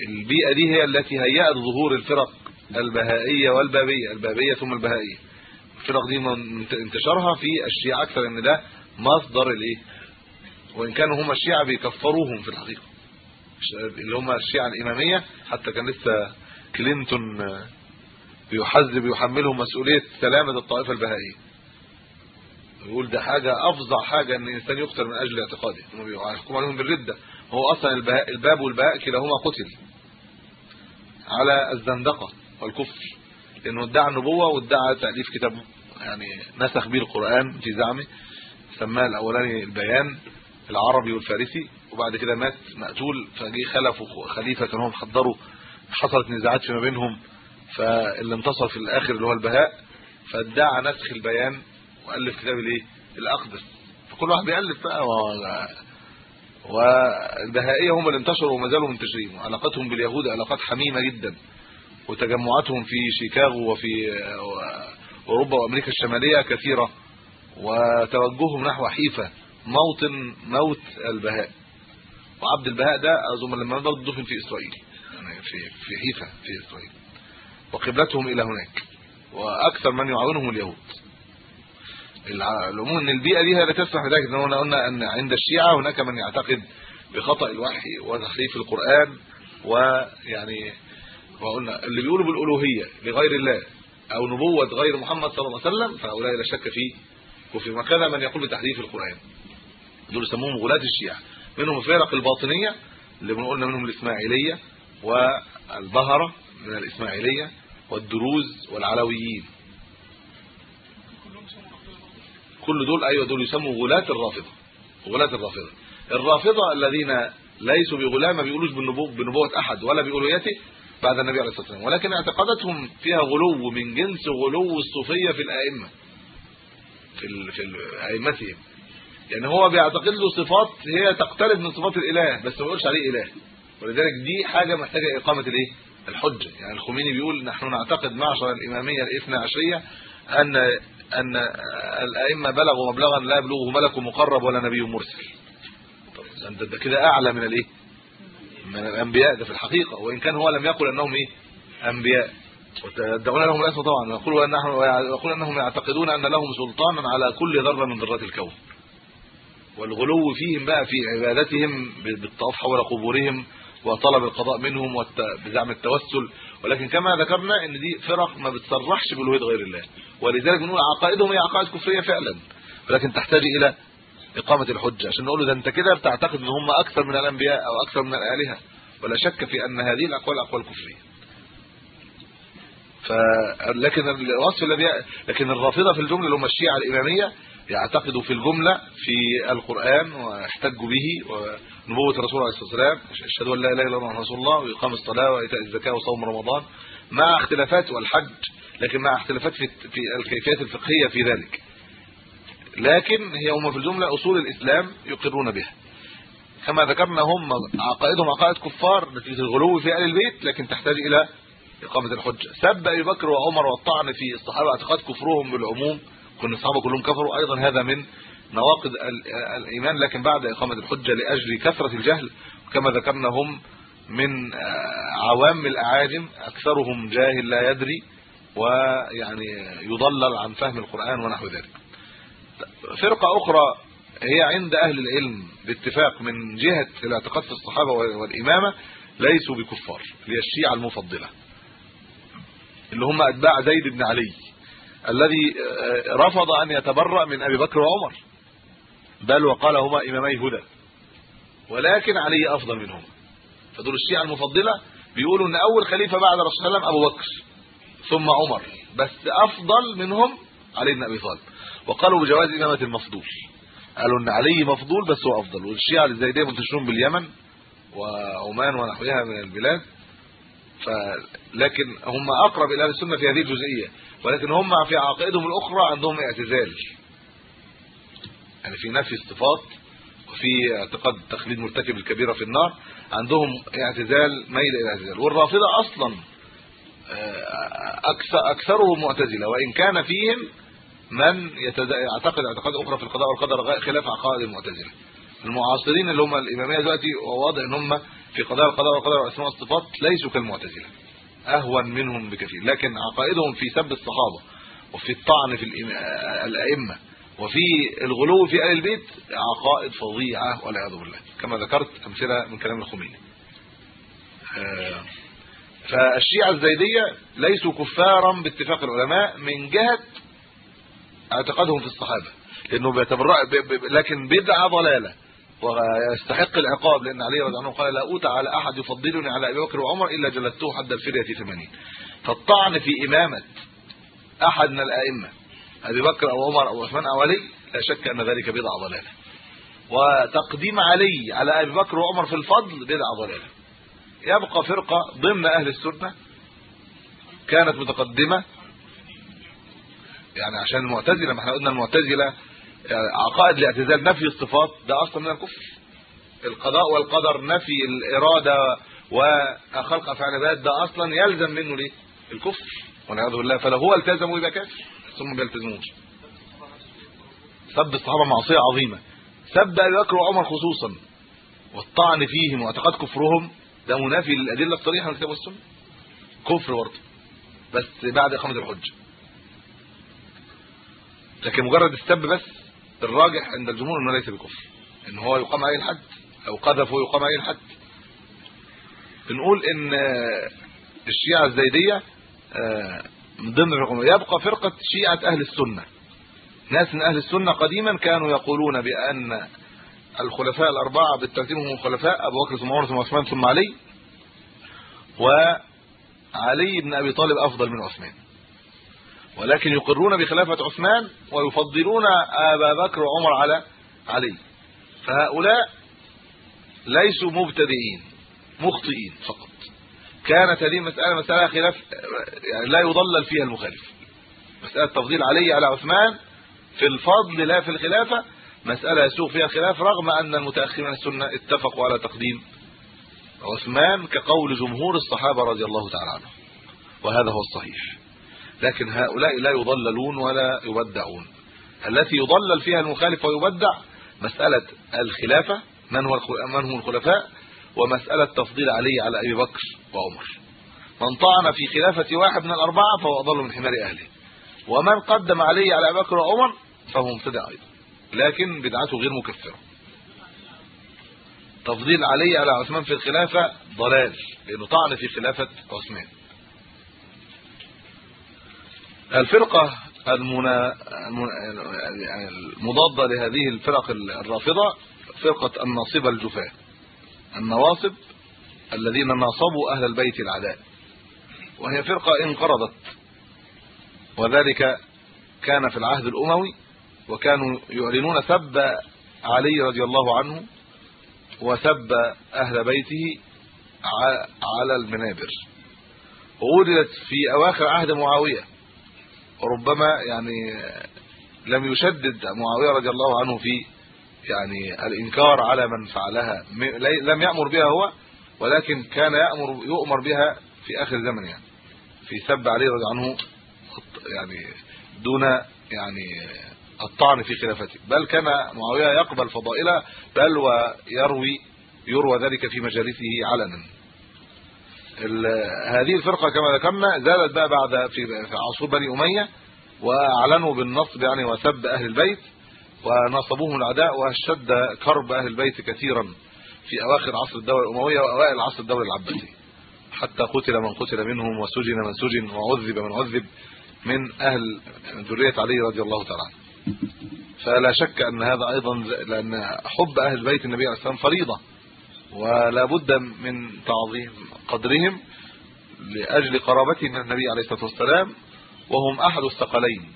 البيئة دي هي التي هيأت ظهور الفرق البهائية والبابية البابية ثم البهائية. الفرق دي انتشارها في الشيعة أكثر إن ده مصدر الإيه؟ وإن كانوا هم الشيعة بيكفروهم في الحقيقة. اللي هم الشيعة الإمامية حتى كان لسه كلينتون بيحذب يحملهم مسؤولية سلامة الطائفة البهائية. يقول ده حاجة أفظع حاجة إن الإنسان يقتل من أجل اعتقاده. هم بيحكموا عليهم بالردة. هو أصلا الباب والباء كلاهما قتل. على الزندقة والكفر. لأنه ادعى النبوة وادعى تأليف كتاب يعني نسخ به القرآن في زعمه سماه الأولاني البيان العربي والفارسي وبعد كده مات مقتول فجي خلفه خليفة كانوا محضروا حصلت نزاعات فيما بينهم فاللي انتصر في الآخر اللي هو البهاء فادعى نسخ البيان والف كتاب الايه الأقدس. فكل واحد بيألف بقى والبهائيه هم اللي انتشروا وما زالوا منتشرين. وعلاقتهم باليهود علاقات حميمة جدا وتجمعاتهم في شيكاغو وفي أوروبا وأمريكا الشمالية كثيرة وتوجههم نحو حيفا موطن موت البهاء. وعبد البهاء ده أظن لما برضه دفن في إسرائيل يعني في في حيفا في إسرائيل. وقبلتهم إلى هناك. وأكثر من يعاونهم اليهود. العموم إن البيئة دي هي اللي تسمح بذلك إن قلنا إن عند الشيعة هناك من يعتقد بخطأ الوحي وتحريف القرآن ويعني وقلنا اللي بيقولوا بالألوهية لغير الله أو نبوة غير محمد صلى الله عليه وسلم فهؤلاء لا شك فيه وفي مكان من يقول بتحريف القرآن. دول يسموهم غلاة الشيعة. منهم الفرق الباطنية اللي بنقولنا منهم الإسماعيلية والبهرة من الإسماعيلية والدروز والعلويين. كل دول أيوه دول يسموا غلاة الرافضة. غلاة الرافضة. الرافضة الذين ليسوا بغلاة ما بيقولوش بالنبوه بنبوة أحد ولا بألوهيته بعد النبي عليه الصلاة والسلام. ولكن اعتقاداتهم فيها غلو من جنس غلو الصوفية في الأئمة. في. في أئمتهم. يعني هو بيعتقد له صفات هي تقترب من صفات الإله بس ما يقولش عليه إله. ولذلك دي حاجة محتاجة إقامة الإيه؟ الحجة. يعني الخميني بيقول نحن نعتقد معشر الإمامية الاثنا عشرية أن أن الأئمة بلغوا مبلغا لا يبلغه ملك مقرب ولا نبي مرسل. طب ده كده أعلى من الإيه؟ من الأنبياء ده في الحقيقة. وإن كان هو لم يقل أنهم إيه؟ أنبياء. وتدعون لهم الاسم طبعا. ويقولوا انهم يقول أنهم يعتقدون أن لهم سلطانا على كل ذره من ذرات الكون. والغلو فيهم بقى في عبادتهم بالطواف حول قبورهم وطلب القضاء منهم بزعم التوسل. ولكن كما ذكرنا إن دي فرق ما بتصرحش بالوهيه غير الله. ولذلك بنقول عقائدهم هي عقائد كفرية فعلا. ولكن تحتاج إلى إقامة الحجة. عشان نقول له ده أنت كده بتعتقد إن هم أكثر من الأنبياء أو أكثر من الالهه ولا شك في أن هذه الأقوال أقوال كفرية. ف لكن الوصف الذي لكن الرافضة في الجملة اللي هم الشيعة الإمامية يعتقدوا في الجملة في القرآن ويحتجوا به ونبوه الرسول عليه الصلاة والسلام أشهد أن لا إله إلا الله رسول الله وإقام الصلاة وإيتاء الزكاة وصوم رمضان. مع اختلافات والحج لكن مع اختلافات في في الكيفيات الفقهية في ذلك. لكن هي هم في الجملة أصول الإسلام يقرون بها. كما ذكرنا هم عقائدهم عقائد كفار نتيجه الغلو في أهل البيت لكن تحتاج إلى إقامة الحجة. سب أبي بكر وعمر والطعن في الصحابة اعتقاد كفرهم بالعموم كل الصحابة كلهم كفروا أيضا هذا من نواقض الإيمان لكن بعد إقامة الحجة لأجل كثرة الجهل كما ذكرنا هم من عوام الأعاجم أكثرهم جاهل لا يدري ويعني يضلل عن فهم القرآن ونحو ذلك. فرقة أخرى هي عند أهل العلم باتفاق من جهة الاعتقاد في الصحابة والإمامة ليسوا بكفار هي الشيعة المفضلة اللي هم أتباع زيد بن علي الذي رفض أن يتبرأ من أبي بكر وعمر. بل وقال هما إمامي هدى. ولكن علي أفضل منهم. فدول الشيعة المفضلة بيقولوا إن أول خليفة بعد صلى الله أبو بكر ثم عمر. بس أفضل منهم علي بن أبي طالب. وقالوا بجواز إمامة المفضول. قالوا إن علي مفضول بس هو أفضل. والشيعة الزيديه منتشرون باليمن وعمان ونحوها من البلاد. فلكن هم أقرب إلى السنة في هذه الجزئية. ولكن هم في عقائدهم الأخرى عندهم اعتزال. يعني في نفي الصفات وفي اعتقاد تخليد مرتكب الكبيرة في النار عندهم اعتزال ميل إلى الاعتزال. والرافضة أصلا أكثر أكثرهم معتزلة وإن كان فيهم من يعتقد اعتقاد أخرى في القضاء والقدر خلاف عقائد المعتزلة. المعاصرين اللي هم الإمامية دلوقتي واضح إن هم في قضاء القضاء والقدر والاسماء والصفات ليسوا كالمعتزلة. أهون منهم بكثير. لكن عقائدهم في سب الصحابة وفي الطعن في الأئمة وفي الغلو في أهل البيت عقائد فظيعة والعياذ بالله. كما ذكرت أمثلة من كلام الخميني. فالشيعة الزيدية ليسوا كفارا باتفاق العلماء من جهة اعتقادهم في الصحابة. لأنه بيتبرأ لكن بدعة ضلالة. ويستحق العقاب لأن علي رضي الله عنه قال لا أوت على أحد يفضلني على أبي بكر وعمر إلا جلدته حد الفدية 80 فالطعن في إمامة أحد من الأئمة. أبي بكر أو عمر أو عثمان أو علي لا شك أن ذلك بدعه ضلالة. وتقديم علي على أبي بكر وعمر في الفضل بدعه ضلالة. يبقى فرقة ضمن أهل السنة كانت متقدمة. يعني عشان المعتزلة ما إحنا قلنا المعتزلة عقائد الاعتزال نفي الصفات ده أصلا من الكفر. القضاء والقدر نفي الإرادة وخلق افعال العباد ده أصلا يلزم منه ليه؟ الكفر. والعياذ بالله فلو هو التزم يبقى كافر. ثم بيلتزموش سب الصحابه معصية عظيمة. سب أبي بكر وعمر خصوصا. والطعن فيهم واعتقاد كفرهم ده منافي للأدلة الصريحة من الكتاب والسنة. كفر برضه. بس بعد إقامة الحجة. لكن مجرد السب بس الراجح عند الجمهور إنه ليس بكفر. إن هو يقام عليه الحد أو قذف يقام عليه الحد. بنقول إن الشيعة الزيدية من ضمن الرقم يبقى فرقة شيعة أهل السنة. ناس من أهل السنة قديما كانوا يقولون بأن الخلفاء الأربعة بالترتيب هم الخلفاء أبو بكر ثم عمر ثم عثمان ثم علي وعلي بن أبي طالب أفضل من عثمان. ولكن يقرون بخلافة عثمان ويفضلون أبا بكر وعمر على علي. فهؤلاء ليسوا مبتدئين مخطئين فقط. كانت هذه المسألة مسألة خلاف يعني لا يضلل فيها المخالف. مسألة تفضيل علي على عثمان في الفضل لا في الخلافة مسألة يسوق فيها خلاف رغم أن المتأخرين السنة اتفقوا على تقديم عثمان كقول جمهور الصحابة رضي الله تعالى عنهم. وهذا هو الصحيح. لكن هؤلاء لا يضللون ولا يبدعون. التي يضلل فيها المخالف ويبدع مسألة الخلافة من هو من هم الخلفاء؟ ومسألة تفضيل علي على أبي بكر وعمر. من طعن في خلافة واحد من الأربعة فهو أضل من حمار أهله. ومن قدم علي على أبي بكر وعمر فهو مبتدع أيضا. لكن بدعته غير مكفرة. تفضيل علي على عثمان في الخلافة ضلال لأنه طعن في خلافة عثمان. الفرقة المنا يعني المضادة لهذه الفرق الرافضة فرقة الناصبة الجفاه النواصب الذين ناصبوا أهل البيت العداء وهي فرقة انقرضت وذلك كان في العهد الأموي وكانوا يعلنون سب علي رضي الله عنه وسب أهل بيته على المنابر. وولدت في أواخر عهد معاوية وربما يعني لم يشدد معاوية رضي الله عنه في يعني الإنكار على من فعلها. لم يأمر بها هو ولكن كان يأمر يؤمر بها في آخر زمن يعني. في سب علي رضي عنه يعني دون يعني الطعن في خلافته. بل كان معاوية يقبل فضائله بل ويروي يروى ذلك في مجالسه علنا. هذه الفرقة كما ذكرنا زادت بقى بعد في عصور بني أمية وأعلنوا بالنصب يعني وسب أهل البيت. ونصبوهم العداء واشد كرب أهل البيت كثيرا في أواخر عصر الدولة الأموية وأوائل عصر الدولة العباسية. حتى قتل من قتل منهم وسجن من سجن وعذب من عذب من أهل ذرية علي رضي الله تعالى فلا شك أن هذا أيضا لأن حب أهل بيت النبي عليه والسلام فريضة. ولا بد من تعظيم قدرهم لأجل قرابتهم من النبي عليه الصلاة والسلام. وهم أحد الثقلين.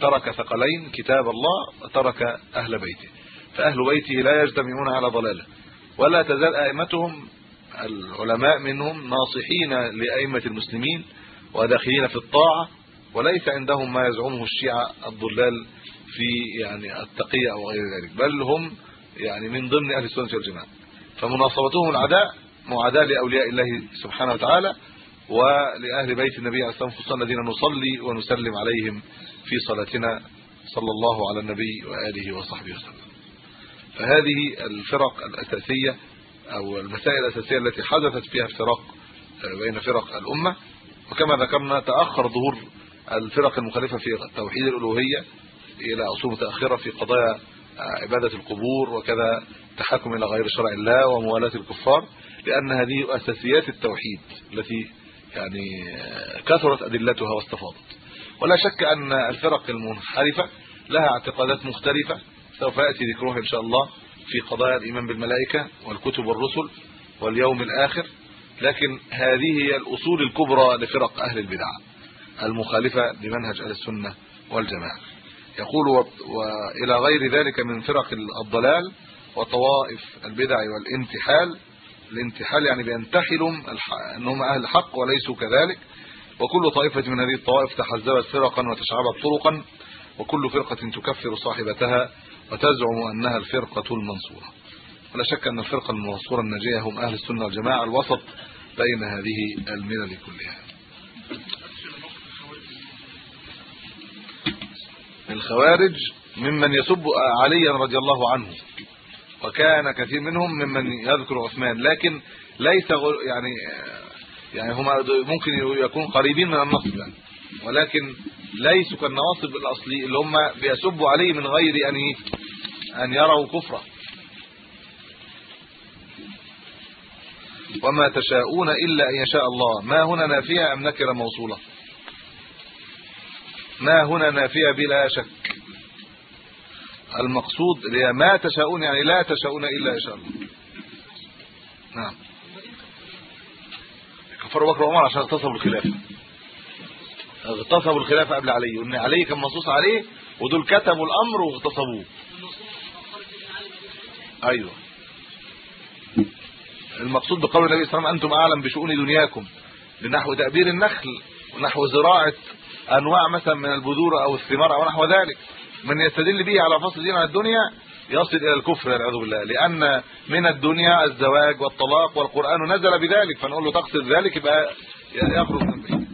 ترك ثقلين كتاب الله وترك أهل بيته. فأهل بيته لا يجتمعون على ضلالة. ولا تزال أئمتهم العلماء منهم ناصحين لأئمة المسلمين وداخلين في الطاعة وليس عندهم ما يزعمه الشيعة الضلال في يعني التقية أو غير ذلك. بل هم يعني من ضمن أهل السنة والجماعة. فمناصبتهم العداء معاداة لأولياء الله سبحانه وتعالى ولأهل بيت النبي عليه الصلاة والسلام الذين نصلي ونسلم عليهم في صلاتنا صلى الله على النبي وآله وصحبه وسلم. فهذه الفرق الأساسية أو المسائل الأساسية التي حدثت فيها افتراق بين فرق الأمة. وكما ذكرنا تأخر ظهور الفرق المخالفة في توحيد الألوهية إلى أصول متأخرة في قضايا عبادة القبور وكذا تحكم إلى غير شرع الله وموالاة الكفار لأن هذه أساسيات التوحيد التي يعني كثرت أدلتها واستفاضت. ولا شك أن الفرق المنحرفة لها اعتقادات مختلفة. سوف يأتي ذكرها إن شاء الله في قضايا الإيمان بالملائكة والكتب والرسل واليوم الآخر. لكن هذه هي الأصول الكبرى لفرق أهل البدع المخالفة لمنهج أهل السنة والجماعة. يقول وإلى غير ذلك من فرق الضلال وطوائف البدع والانتحال. الانتحال يعني بينتحلوا أنهم أهل الحق وليسوا كذلك. وكل طائفة من هذه الطوائف تحزبت فرقا وتشعبت طرقا وكل فرقة تكفر صاحبتها وتزعم أنها الفرقة المنصورة. ولا شك أن الفرقة المنصورة الناجية هم أهل السنة والجماعة الوسط بين هذه الملل كلها. الخوارج ممن يسب عليا رضي الله عنه وكان كثير منهم ممن يذكر عثمان لكن ليس يعني يعني هم ممكن يكون قريبين من النصب يعني. ولكن ليسوا كالنواصب الأصلي اللي هم بيسبوا عليه من غير أن أن يروا كفرا وما تشاءون إلا أن يشاء الله. ما هنا نافية أم نكرة موصولة؟ ما هنا نافية بلا شك. المقصود هي ما تشاءون يعني لا تشاءون إلا أن شاء الله. نعم. كفروا بكر وعمر عشان اغتصبوا الخلافه اغتصبوا الخلافه قبل علي وإن علي كان منصوص عليه ودول كتبوا الأمر واغتصبوه. أيوه. المقصود بقول النبي صلى الله عليه وسلم أنتم أعلم بشؤون دنياكم لنحو تأبير النخل ونحو زراعة أنواع مثلا من البذور أو الثمار أو نحو ذلك. من يستدل به على فصل دين عن الدنيا يصل إلى الكفر والعياذ بالله. لأن من الدنيا الزواج والطلاق والقرآن نزل بذلك فنقول له تقصد ذلك يبقى يخرج من بيته